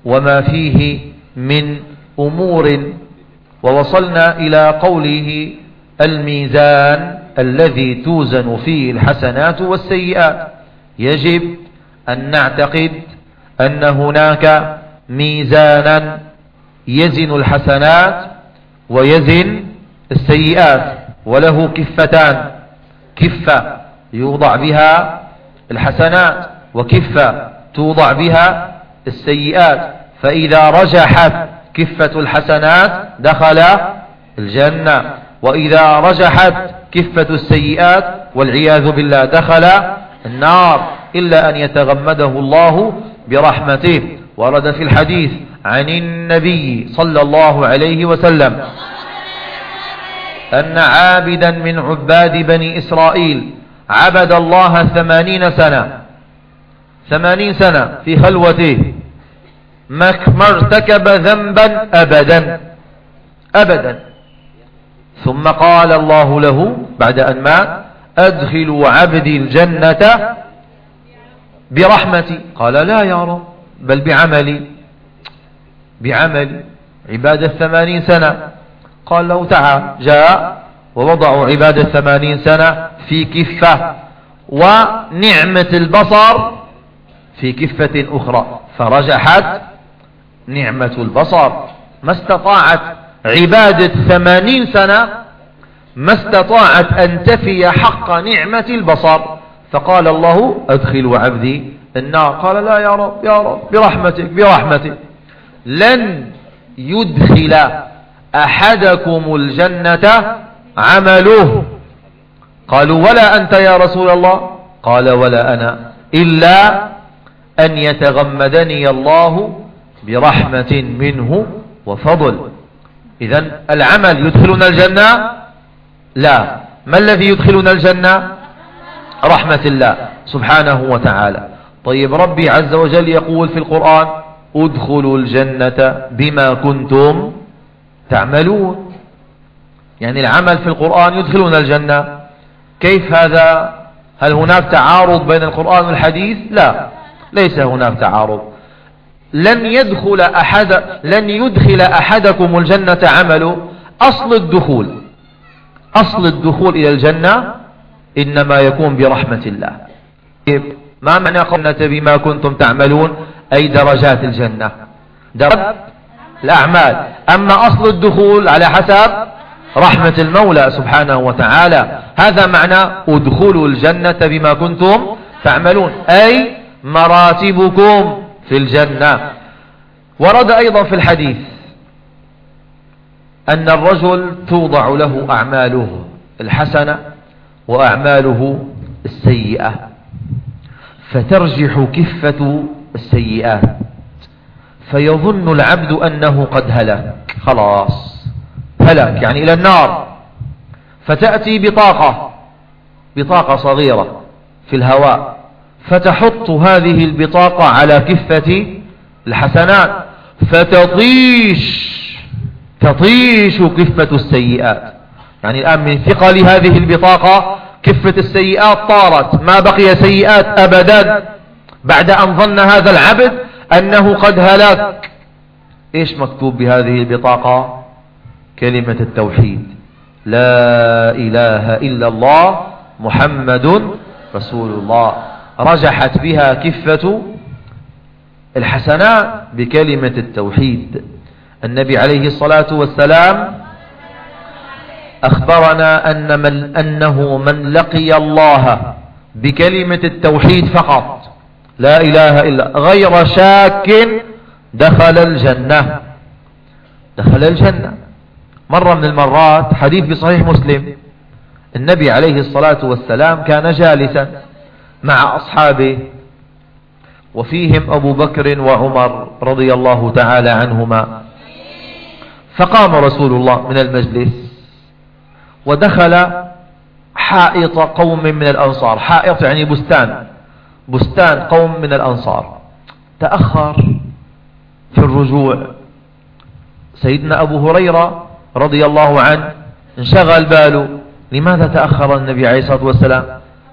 وما فيه من أمور. ووصلنا إلى قوله الميزان الذي توزن فيه الحسنات والسيئات. يجب أن نعتقد أن هناك ميزانا يزن الحسنات ويزن السيئات وله كفتان كفة يوضع بها الحسنات وكفة توضع بها السيئات فإذا رجحت كفة الحسنات دخل الجنة وإذا رجحت كفة السيئات والعياذ بالله دخل النار إلا أن يتغمده الله برحمته ورد في الحديث عن النبي صلى الله عليه وسلم أن عابدا من عباد بني إسرائيل عبد الله ثمانين سنة ثمانين سنة في خلوته ما ارتكب ذنبا أبدا أبدا. ثم قال الله له بعد أن مات أدخل عبدي الجنة برحمتي. قال لا يا رب بل بعملي بعملي عبادة ثمانين سنة. قال له تعال جاء ووضعوا عبادة ثمانين سنة في كفة ونعمة البصر في كفة أخرى. فرجحت نعمة البصر. ما استطاعت عبادة ثمانين سنة ما استطاعت أن تفي حق نعمة البصر. فقال الله أدخل عبدي النار. قال لا يا رب يا رب برحمتك برحمتك. لن يدخل أحدكم الجنة عمله. قالوا ولا أنت يا رسول الله؟ قال ولا أنا إلا أن يتغمدني الله برحمة منه وفضل. إذا العمل يدخلنا الجنة لا. ما الذي يدخلنا الجنة؟ رحمة الله سبحانه وتعالى. طيب ربي عز وجل يقول في القرآن ادخلوا الجنة بما كنتم تعملون. يعني العمل في القرآن يدخلنا الجنة. كيف هذا؟ هل هناك تعارض بين القرآن والحديث؟ لا ليس هناك تعارض. لن يدخل أحد لن يدخل أحدكم الجنة عمله. أصل الدخول. أصل الدخول إلى الجنة إنما يكون برحمة الله. ما معنى قولنا بما كنتم تعملون؟ أي درجات الجنة. درجات الأعمال. أما أصل الدخول على حسب رحمة المولى سبحانه وتعالى. هذا معنى ادخلوا الجنة بما كنتم تعملون. أي مراتبكم في الجنة. ورد أيضا في الحديث أن الرجل توضع له أعماله الحسنة وأعماله السيئة فترجح كفة السيئات فيظن العبد أنه قد هلك. خلاص هلك يعني إلى النار. فتأتي بطاقة بطاقة صغيرة في الهواء فتحط هذه البطاقة على كفة الحسنات فتطيش. تطيش كفة السيئات. يعني الآن من ثقل هذه البطاقة كفة السيئات طارت. ما بقي سيئات أبدا. بعد أن ظن هذا العبد أنه قد هلك إيش مكتوب بهذه البطاقة؟ كلمة التوحيد. لا إله إلا الله محمد رسول الله. رجحت بها كفة الحسنات بكلمة التوحيد. النبي عليه الصلاة والسلام أخبرنا أن من أنه من لقي الله بكلمة التوحيد فقط لا إله إلا غير شاك دخل الجنة. دخل الجنة. مرة من المرات حديث بصحيح مسلم النبي عليه الصلاة والسلام كان جالسا مع أصحابه وفيهم أبو بكر وعمر رضي الله تعالى عنهما. فقام رسول الله من المجلس ودخل حائط قوم من الأنصار. حائط يعني بستان. بستان قوم من الأنصار. تأخر في الرجوع. سيدنا أبو هريرة رضي الله عنه انشغل باله. لماذا تأخر النبي عليه الصلاة والسلام؟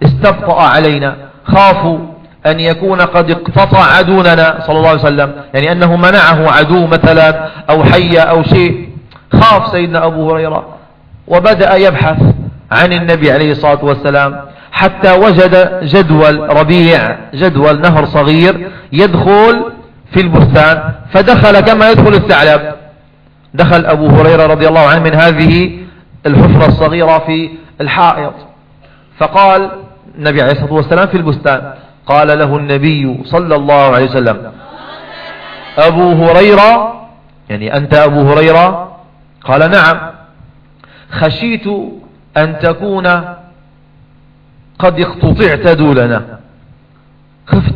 استبطأ علينا. خافوا. أن يكون قد اقتطع عدوننا صلى الله عليه وسلم. يعني أنه منعه عدو مثلا أو حية أو شيء. خاف سيدنا أبو هريرة وبدأ يبحث عن النبي عليه الصلاة والسلام حتى وجد جدول ربيع جدول نهر صغير يدخل في البستان فدخل كما يدخل الثعلب. دخل أبو هريرة رضي الله عنه من هذه الحفرة الصغيرة في الحائط. فقال النبي عليه الصلاة والسلام في البستان قال له النبي صلى الله عليه وسلم أبو هريرة يعني أنت أبو هريرة؟ قال نعم. خشيت أن تكون قد اقتطعت دولنا. خفت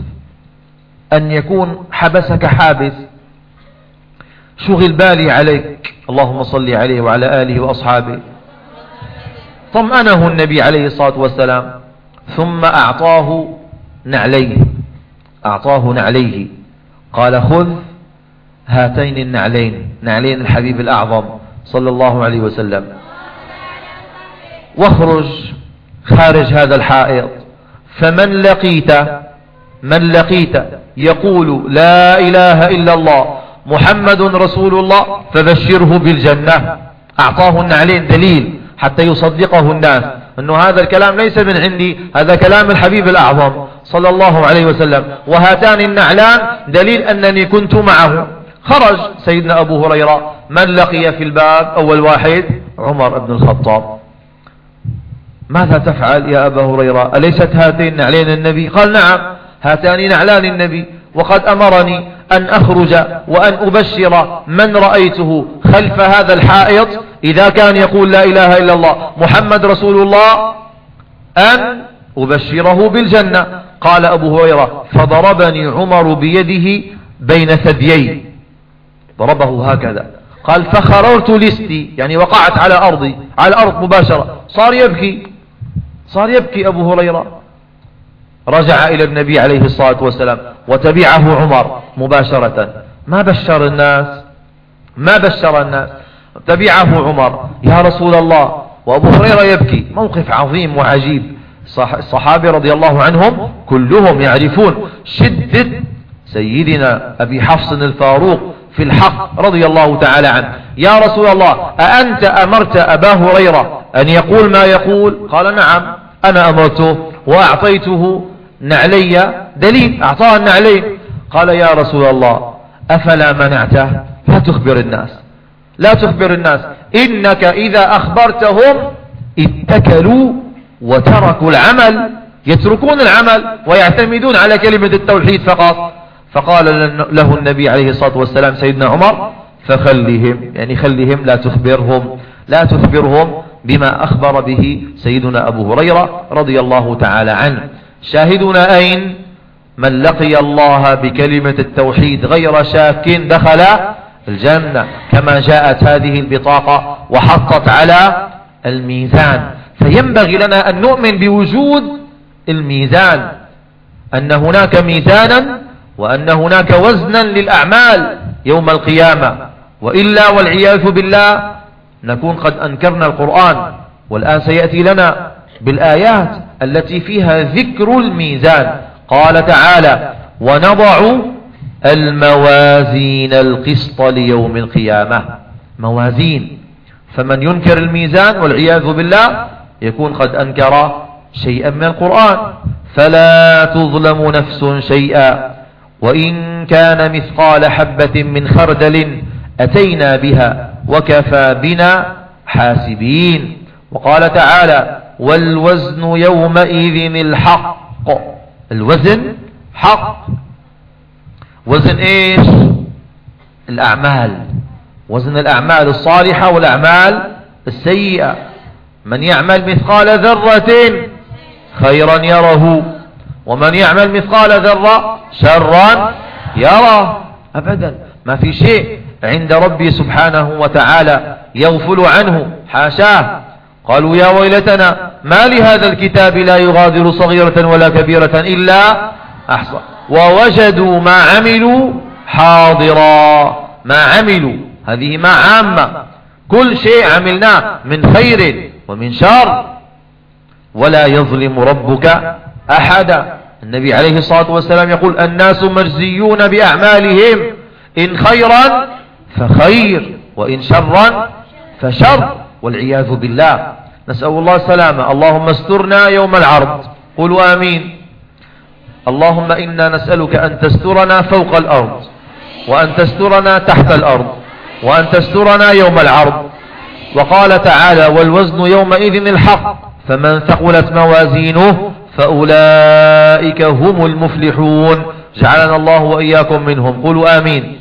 أن يكون حبسك حابس. شغل بالي عليك. اللهم صل عليه وعلى آله وأصحابه. طمأنه النبي عليه الصلاة والسلام. ثم أعطاه نعليه. أعطاه نعليه. قال خذ هاتين النعلين. نعلين الحبيب الأعظم صلى الله عليه وسلم. واخرج خارج هذا الحائط. فمن لقيت؟ من لقيت؟ يقول لا إله إلا الله. محمد رسول الله. فبشره بالجنة. أعطاه النعلين. دليل. حتى يصدقه الناس. أنه هذا الكلام ليس من عندي. هذا كلام الحبيب الأعظم. صلى الله عليه وسلم. وهاتان النعلان دليل أنني كنت معه. خرج سيدنا أبو هريرة. من لقي في الباب؟ أول واحد عمر بن الخطاب. ماذا تفعل يا أبا هريرة؟ أليست هاتين نعلين النبي؟ قال نعم هاتان نعلان النبي. وقد أمرني أن أخرج وأن أبشر من رأيته خلف هذا الحائط إذا كان يقول لا إله إلا الله. محمد رسول الله أن أبشره بالجنة. قال أبو هريرة فضربني عمر بيده بين ثديي ضربه هكذا. قال فخررت لستي يعني وقعت على أرضي على الأرض مباشرة. صار يبكي صار يبكي أبو هريرة. رجع إلى النبي عليه الصلاة والسلام وتبعه عمر مباشرة. ما بشر الناس؟ ما بشر الناس؟ تبعه عمر يا رسول الله. وأبو هريرة يبكي. موقف عظيم وعجيب. الصحابة رضي الله عنهم كلهم يعرفون شدة سيدنا أبي حفص الفاروق في الحق رضي الله تعالى عنه. يا رسول الله أأنت أمرت أبا هريرة أن يقول ما يقول؟ قال نعم أنا أمرته وأعطيته نعلي دليل أعطاه النعلين قال يا رسول الله أفلا منعته؟ لا تخبر الناس لا تخبر الناس. إنك إذا أخبرتهم اتكلوا وتركوا العمل يتركون العمل ويعتمدون على كلمة التوحيد فقط. فقال له النبي عليه الصلاة والسلام سيدنا عمر فخلهم يعني خلهم لا تخبرهم لا تخبرهم بما أخبر به سيدنا أبو هريرة رضي الله تعالى عنه. شاهدنا أين؟ من لقي الله بكلمة التوحيد غير شاك دخل الجنة كما جاءت هذه البطاقة وحطت على الميزان. فينبغي لنا أن نؤمن بوجود الميزان أن هناك ميزانا وأن هناك وزنا للأعمال يوم القيامة. وإلا والعياذ بالله نكون قد أنكرنا القرآن والآن سيأتي لنا بالآيات التي فيها ذكر الميزان. قال تعالى ونضع الموازين القسط ليوم القيامة. موازين. فمن ينكر الميزان والعياذ بالله يكون قد أنكر شيئا من القرآن. فلا تظلم نفس شيئا. وإن كان مثقال حبة من خردل أتينا بها وكفى بنا حاسبين. وقال تعالى والوزن يومئذ الحق. الوزن حق. وزن إيش؟ الأعمال. وزن الأعمال الصالحة والأعمال السيئة. من يعمل مثقال ذرة خيرا يره. ومن يعمل مثقال ذرة شرا يرى أبدا. ما في شيء عند ربي سبحانه وتعالى يغفل عنه. حاشاه. قالوا يا ويلتنا ما لهذا الكتاب لا يغادر صغيرة ولا كبيرة إلا أحصى. ووجدوا ما عملوا حاضرا. ما عملوا. هذه ما عامة. كل شيء عملناه من خير. ومن شر ولا يظلم ربك أحدا النبي عليه الصلاة والسلام يقول الناس مجزيون بأعمالهم إن خيرا فخير وإن شرا فشر والعياذ بالله. نسأل الله السلامة. اللهم استرنا يوم العرض. قولوا آمين. اللهم إنا نسألك أن تسترنا فوق الأرض وأن تسترنا تحت الأرض وأن تسترنا يوم العرض. وقال تعالى والوزن يومئذ الحق فمن ثقلت موازينه فأولئك هم المفلحون جعلنا الله وإياكم منهم قولوا آمين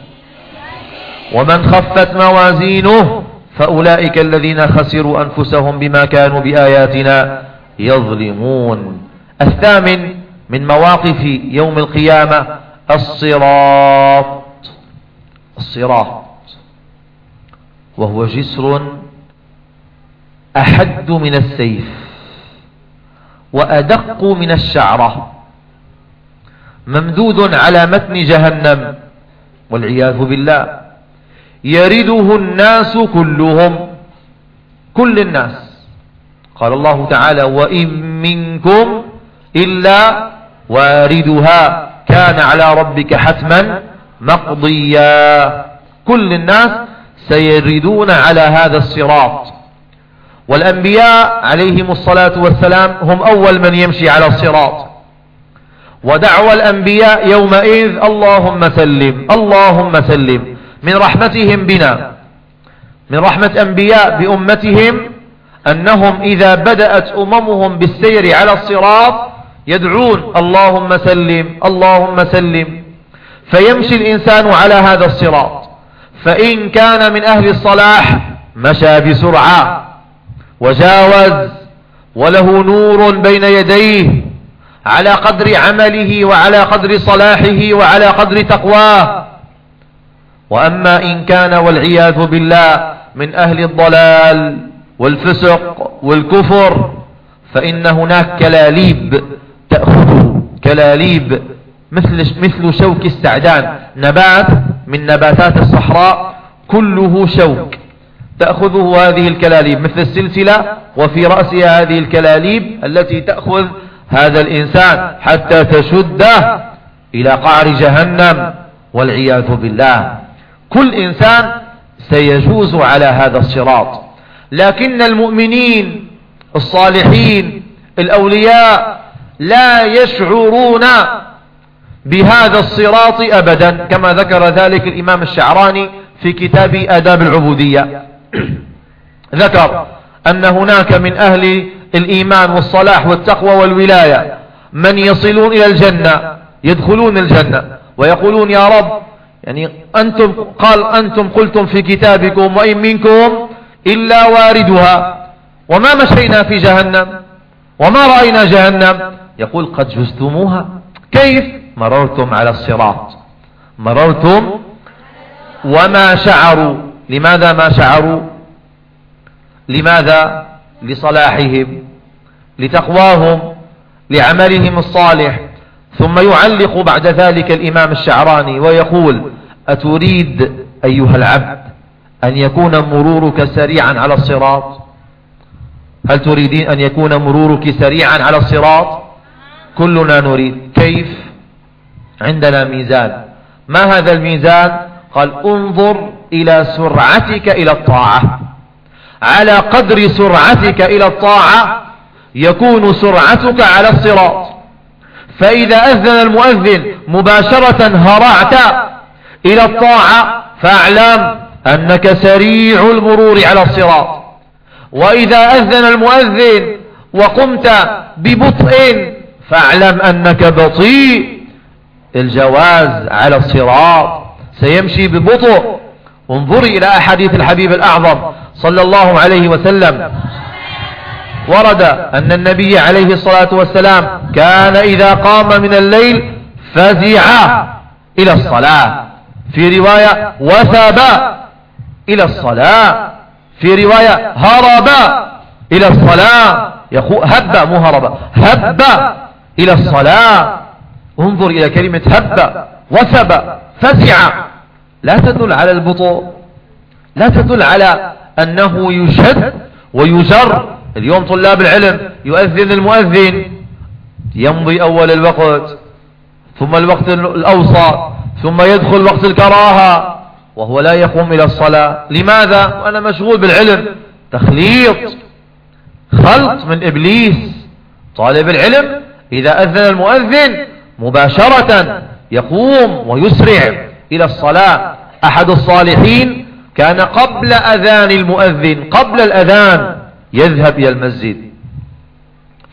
ومن خفت موازينه فأولئك الذين خسروا أنفسهم بما كانوا بآياتنا يظلمون الثامن من مواقف يوم القيامة الصراط الصراط وهو جسر أحد من السيف وأدق من الشعرة ممدود على متن جهنم والعياذ بالله يرده الناس كلهم كل الناس قال الله تعالى وإن منكم إلا واردها كان على ربك حتما مقضيا كل الناس سيردون على هذا الصراط والأنبياء عليهم الصلاة والسلام هم أول من يمشي على الصراط. ودعوى الأنبياء يومئذ اللهم سلم اللهم سلم. من رحمتهم بنا. من رحمة أنبياء بأمتهم أنهم إذا بدأت أممهم بالسير على الصراط يدعون اللهم سلم اللهم سلم. فيمشي الإنسان على هذا الصراط. فإن كان من أهل الصلاح مشى بسرعة. وجاوز وله نور بين يديه على قدر عمله وعلى قدر صلاحه وعلى قدر تقواه. وأما إن كان والعياذ بالله من أهل الضلال والفسق والكفر فإن هناك كلاليب تأخذه كلاليب مثل, مثل شوك السعدان. نبات من نباتات الصحراء كله شوك. تأخذه هذه الكلاليب مثل السلسلة وفي رأسها هذه الكلاليب التي تأخذ هذا الإنسان حتى تشده إلى قعر جهنم والعياذ بالله. كل إنسان سيجوز على هذا الصراط. لكن المؤمنين الصالحين الأولياء لا يشعرون بهذا الصراط أبدا كما ذكر ذلك الإمام الشعراني في كتاب آداب العبودية. ذكر أن هناك من أهل الإيمان والصلاح والتقوى والولاية من يصلون إلى الجنة يدخلون الجنة ويقولون يا رب يعني أنتم قال أنتم قلتم في كتابكم وإن منكم إلا واردها. وما مشينا في جهنم؟ وما رأينا جهنم؟ يقول قد جزتموها. كيف؟ مررتم على الصراط. مررتم وما شعروا. لماذا ما شعروا؟ لماذا لصلاحهم؟ لتقواهم؟ لعملهم الصالح؟ ثم يعلق بعد ذلك الإمام الشعراني ويقول أتريد أيها العبد أن يكون مرورك سريعا على الصراط؟ هل تريدين أن يكون مرورك سريعا على الصراط؟ كلنا نريد. كيف؟ عندنا ميزان. ما هذا الميزان؟ قال انظر إلى سرعتك إلى الطاعة. على قدر سرعتك إلى الطاعة يكون سرعتك على الصراط. فإذا أذن المؤذن مباشرة هرعت إلى الطاعة فاعلم أنك سريع المرور على الصراط. وإذا أذن المؤذن وقمت ببطء فاعلم أنك بطيء الجواز على الصراط. سيمشي ببطء. انظري إلى أحاديث الحبيب الأعظم صلى الله عليه وسلم. ورد أن النبي عليه الصلاة والسلام كان إذا قام من الليل فزع إلى الصلاة. في رواية وثب إلى الصلاة. في رواية هرب إلى الصلاة. هب مو هرب هب إلى الصلاة. انظر إلى كلمة هب. وثب فزع. لا تدل على البطء لا تدل على أنه يشد ويجر. اليوم طلاب العلم يؤذن المؤذن يمضي أول الوقت ثم الوقت الأوسط ثم يدخل وقت الكراهة وهو لا يقوم إلى الصلاة. لماذا؟ وأنا مشغول بالعلم. تخليط خلط من إبليس. طالب العلم إذا أذن المؤذن مباشرة يقوم ويسرع. إلى الصلاة. أحد الصالحين كان قبل أذان المؤذن قبل الأذان يذهب إلى المسجد.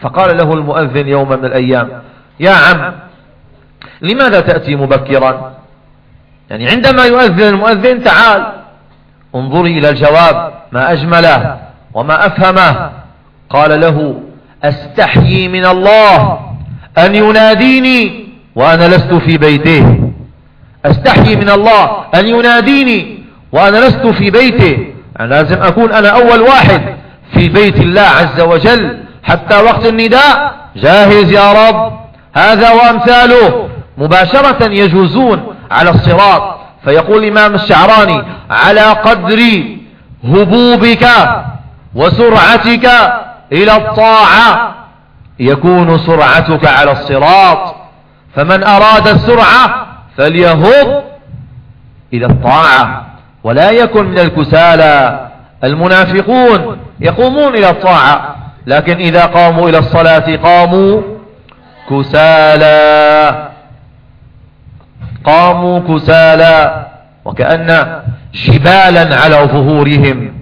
فقال له المؤذن يوم من الأيام يا عم لماذا تأتي مبكرا؟ يعني عندما يؤذن المؤذن تعال انظري إلى الجواب ما أجمله وما أفهمه. قال له أستحيي من الله أن يناديني وأنا لست في بيته. أستحيي من الله أن يناديني وأنا لست في بيته. يعني لازم أكون أنا أول واحد في بيت الله عز وجل. حتى وقت النداء جاهز يا رب. هذا وأمثاله مباشرة يجوزون على الصراط. فيقول الإمام الشعراني على قدر هبوبك وسرعتك إلى الطاعة يكون سرعتك على الصراط. فمن أراد السرعة فليهب إلى الطاعة ولا يكن من الكسالى. المنافقون يقومون إلى الطاعة لكن إذا قاموا إلى الصلاة قاموا كسالى. قاموا كسالى وكأن جبالا على ظهورهم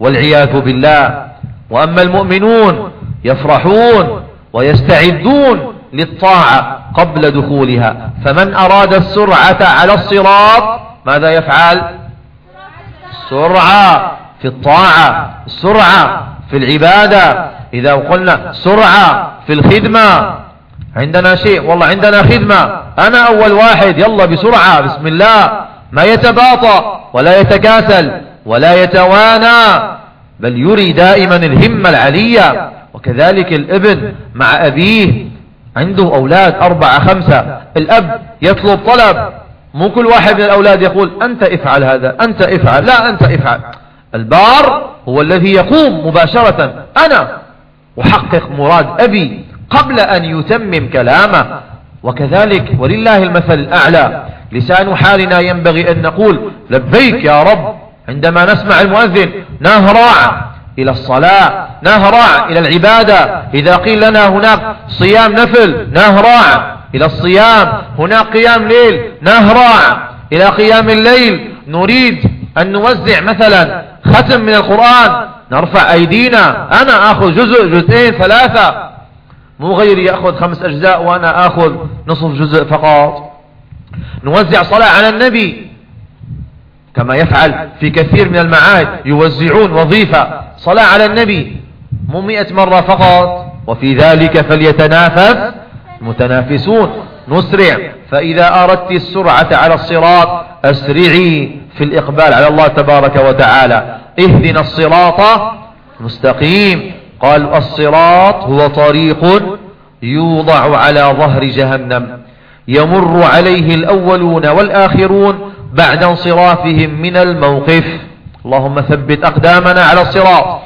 والعياذ بالله. وأما المؤمنون يفرحون ويستعدون للطاعة قبل دخولها. فمن أراد السرعة على الصراط ماذا يفعل؟ سرعة في الطاعة سرعة في العبادة. إذا قلنا سرعة في الخدمة عندنا شيء والله عندنا خدمة. أنا أول واحد يلا بسرعة بسم الله. ما يتباطأ ولا يتكاسل ولا يتوانى بل يري دائما الهمة العلية. وكذلك الإبن مع أبيه عنده أولاد أربعة خمسة. الأب يطلب طلب. مو كل واحد من الأولاد يقول أنت افعل هذا أنت افعل. لا أنت افعل. البار هو الذي يقوم مباشرة. أنا أحقق مراد أبي قبل أن يتمم كلامه. وكذلك ولله المثل الأعلى. لسان حالنا ينبغي أن نقول لبيك يا رب عندما نسمع المؤذن نهرع. إلى الصلاة نهرع إلى العبادة. إذا قيل لنا هناك صيام نفل نهرع إلى الصيام. هناك قيام ليل نهرع إلى قيام الليل. نريد أن نوزع مثلا ختم من القرآن. نرفع أيدينا. أنا أخذ جزء جزئين ثلاثة. مو غيري يأخذ خمس أجزاء وأنا أخذ نصف جزء فقط. نوزع صلاة على النبي. كما يفعل في كثير من المعاهد يوزعون وظيفة. صلاة على النبي مو مئة مرة فقط وفي ذلك فليتنافس المتنافسون. نسرع فإذا أردت السرعة على الصراط أسرعي في الإقبال على الله تبارك وتعالى. اهدنا الصراط مستقيم قال الصراط هو طريق يوضع على ظهر جهنم. يمر عليه الأولون والآخرون بعد انصرافهم من الموقف. اللهم ثبت أقدامنا على الصراط.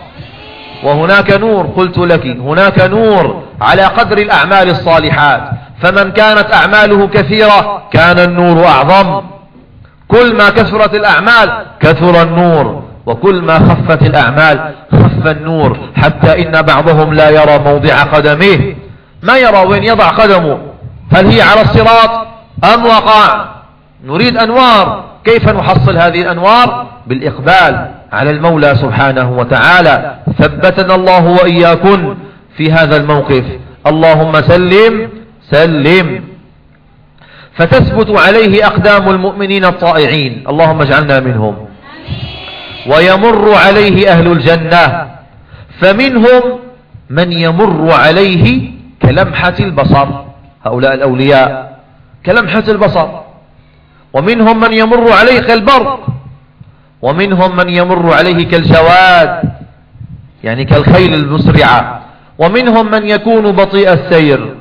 وهناك نور قلت لك هناك نور على قدر الأعمال الصالحات. فمن كانت أعماله كثيرة كان النور أعظم. كل ما كثرت الأعمال كثر النور. وكل ما خفت الأعمال خف النور. حتى إن بعضهم لا يرى موضع قدمه ما يرى وين يضع قدمه؟ هل هي على الصراط أم وقع؟ نريد أنوار. كيف نحصل هذه الأنوار؟ بالإقبال على المولى سبحانه وتعالى. ثبتنا الله وإياكن في هذا الموقف. اللهم سلم سلم. فتثبت عليه أقدام المؤمنين الطائعين. اللهم اجعلنا منهم. ويمر عليه أهل الجنة. فمنهم من يمر عليه كلمحة البصر. هؤلاء الأولياء كلمحة البصر. ومنهم من يمر عليه كالبرق. ومنهم من يمر عليه كالجواد يعني كالخيل المسرعة. ومنهم من يكون بطيء السير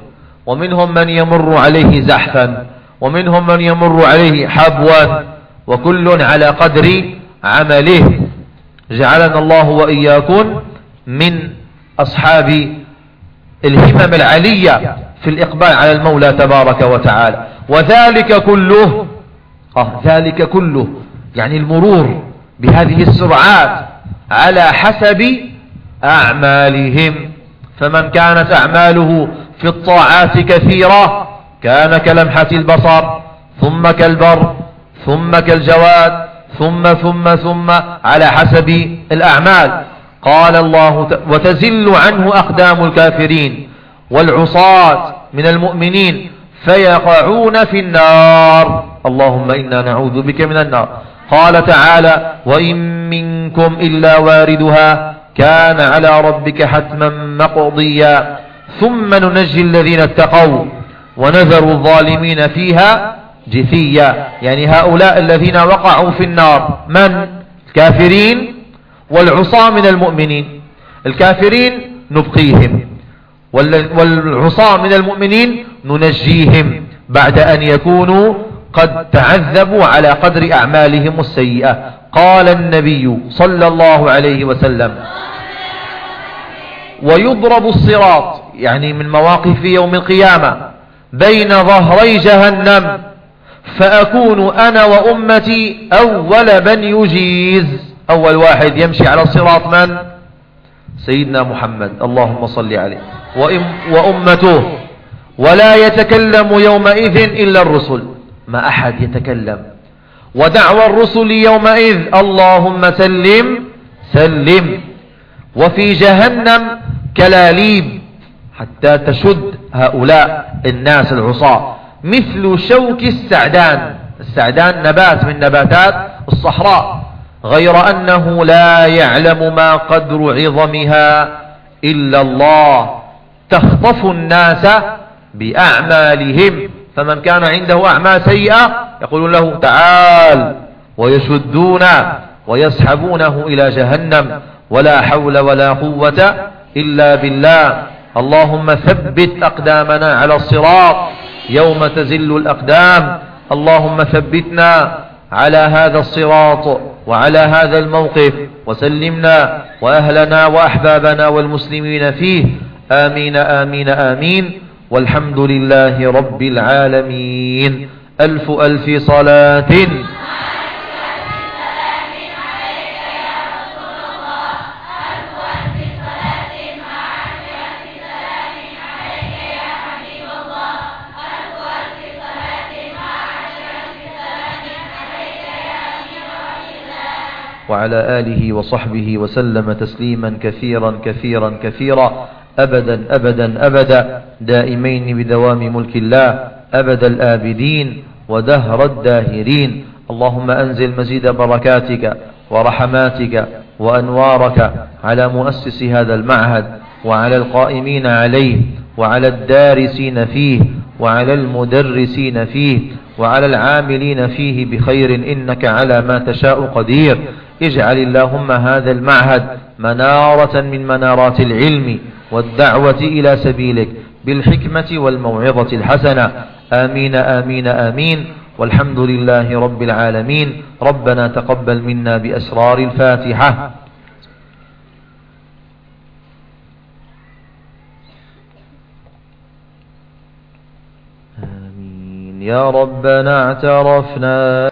ومنهم من يمر عليه زحفا ومنهم من يمر عليه حبوا. وكل على قدر عمله. جعلنا الله وإياكم من أصحاب الهمم العلية في الإقبال على المولى تبارك وتعالى. وذلك كله آه ذلك كله يعني المرور. بهذه السرعات على حسب أعمالهم. فمن كانت أعماله في الطاعات كثيرة كان كلمحة البصر ثم كالبر ثم كالجواد ثم ثم ثم على حسب الأعمال. قال الله وتزل عنه أقدام الكافرين والعصاة من المؤمنين فيقعون في النار. اللهم إنا نعوذ بك من النار. قال تعالى وإن منكم إلا واردها كان على ربك حتما مقضيا. ثم ننجي الذين اتقوا ونذر الظالمين فيها جثيا. يعني هؤلاء الذين وقعوا في النار. من؟ الكافرين والعصاة من المؤمنين. الكافرين نبقيهم والعصاة من المؤمنين ننجيهم بعد أن يكونوا قد تعذبوا على قدر أعمالهم السيئة. قال النبي صلى الله عليه وسلم ويضرب الصراط يعني من مواقف يوم القيامة بين ظهري جهنم فأكون أنا وأمتي أول من يجيز. أول واحد يمشي على الصراط من؟ سيدنا محمد اللهم صل عليه. وأمته ولا يتكلم يومئذ إلا الرسل. ما أحد يتكلم. ودعوى الرسل يومئذ اللهم سلم سلم. وفي جهنم كلاليب حتى تشد هؤلاء الناس العصاة. مثل شوك السعدان. السعدان نبات من نباتات الصحراء. غير أنه لا يعلم ما قدر عظمها إلا الله. تخطف الناس بأعمالهم. فمن كان عنده أعمال سيئة يقول له تعال ويشدون ويسحبونه إلى جهنم ولا حول ولا قوة إلا بالله. اللهم ثبت أقدامنا على الصراط يوم تزل الأقدام. اللهم ثبتنا على هذا الصراط وعلى هذا الموقف وسلمنا وأهلنا وأحبابنا والمسلمين فيه. آمين آمين آمين. والحمد لله رب العالمين. ألف ألف صلاة. وعلى آله وصحبه وسلم تسليما كثيرا كثيرا كثيرا. أبدا أبدا أبدا دائمين بدوام ملك الله أبد الآبدين ودهر الداهرين. اللهم أنزل مزيد بركاتك ورحماتك وأنوارك على مؤسس هذا المعهد وعلى القائمين عليه وعلى الدارسين فيه وعلى المدرسين فيه وعلى العاملين فيه بخير إنك على ما تشاء قدير. اجعل اللهم هذا المعهد منارة من منارات العلم والدعوة إلى سبيلك بالحكمة والموعظة الحسنة. آمين آمين آمين. والحمد لله رب العالمين. ربنا تقبل منا بأسرار الفاتحة. آمين. يا ربنا اعترفنا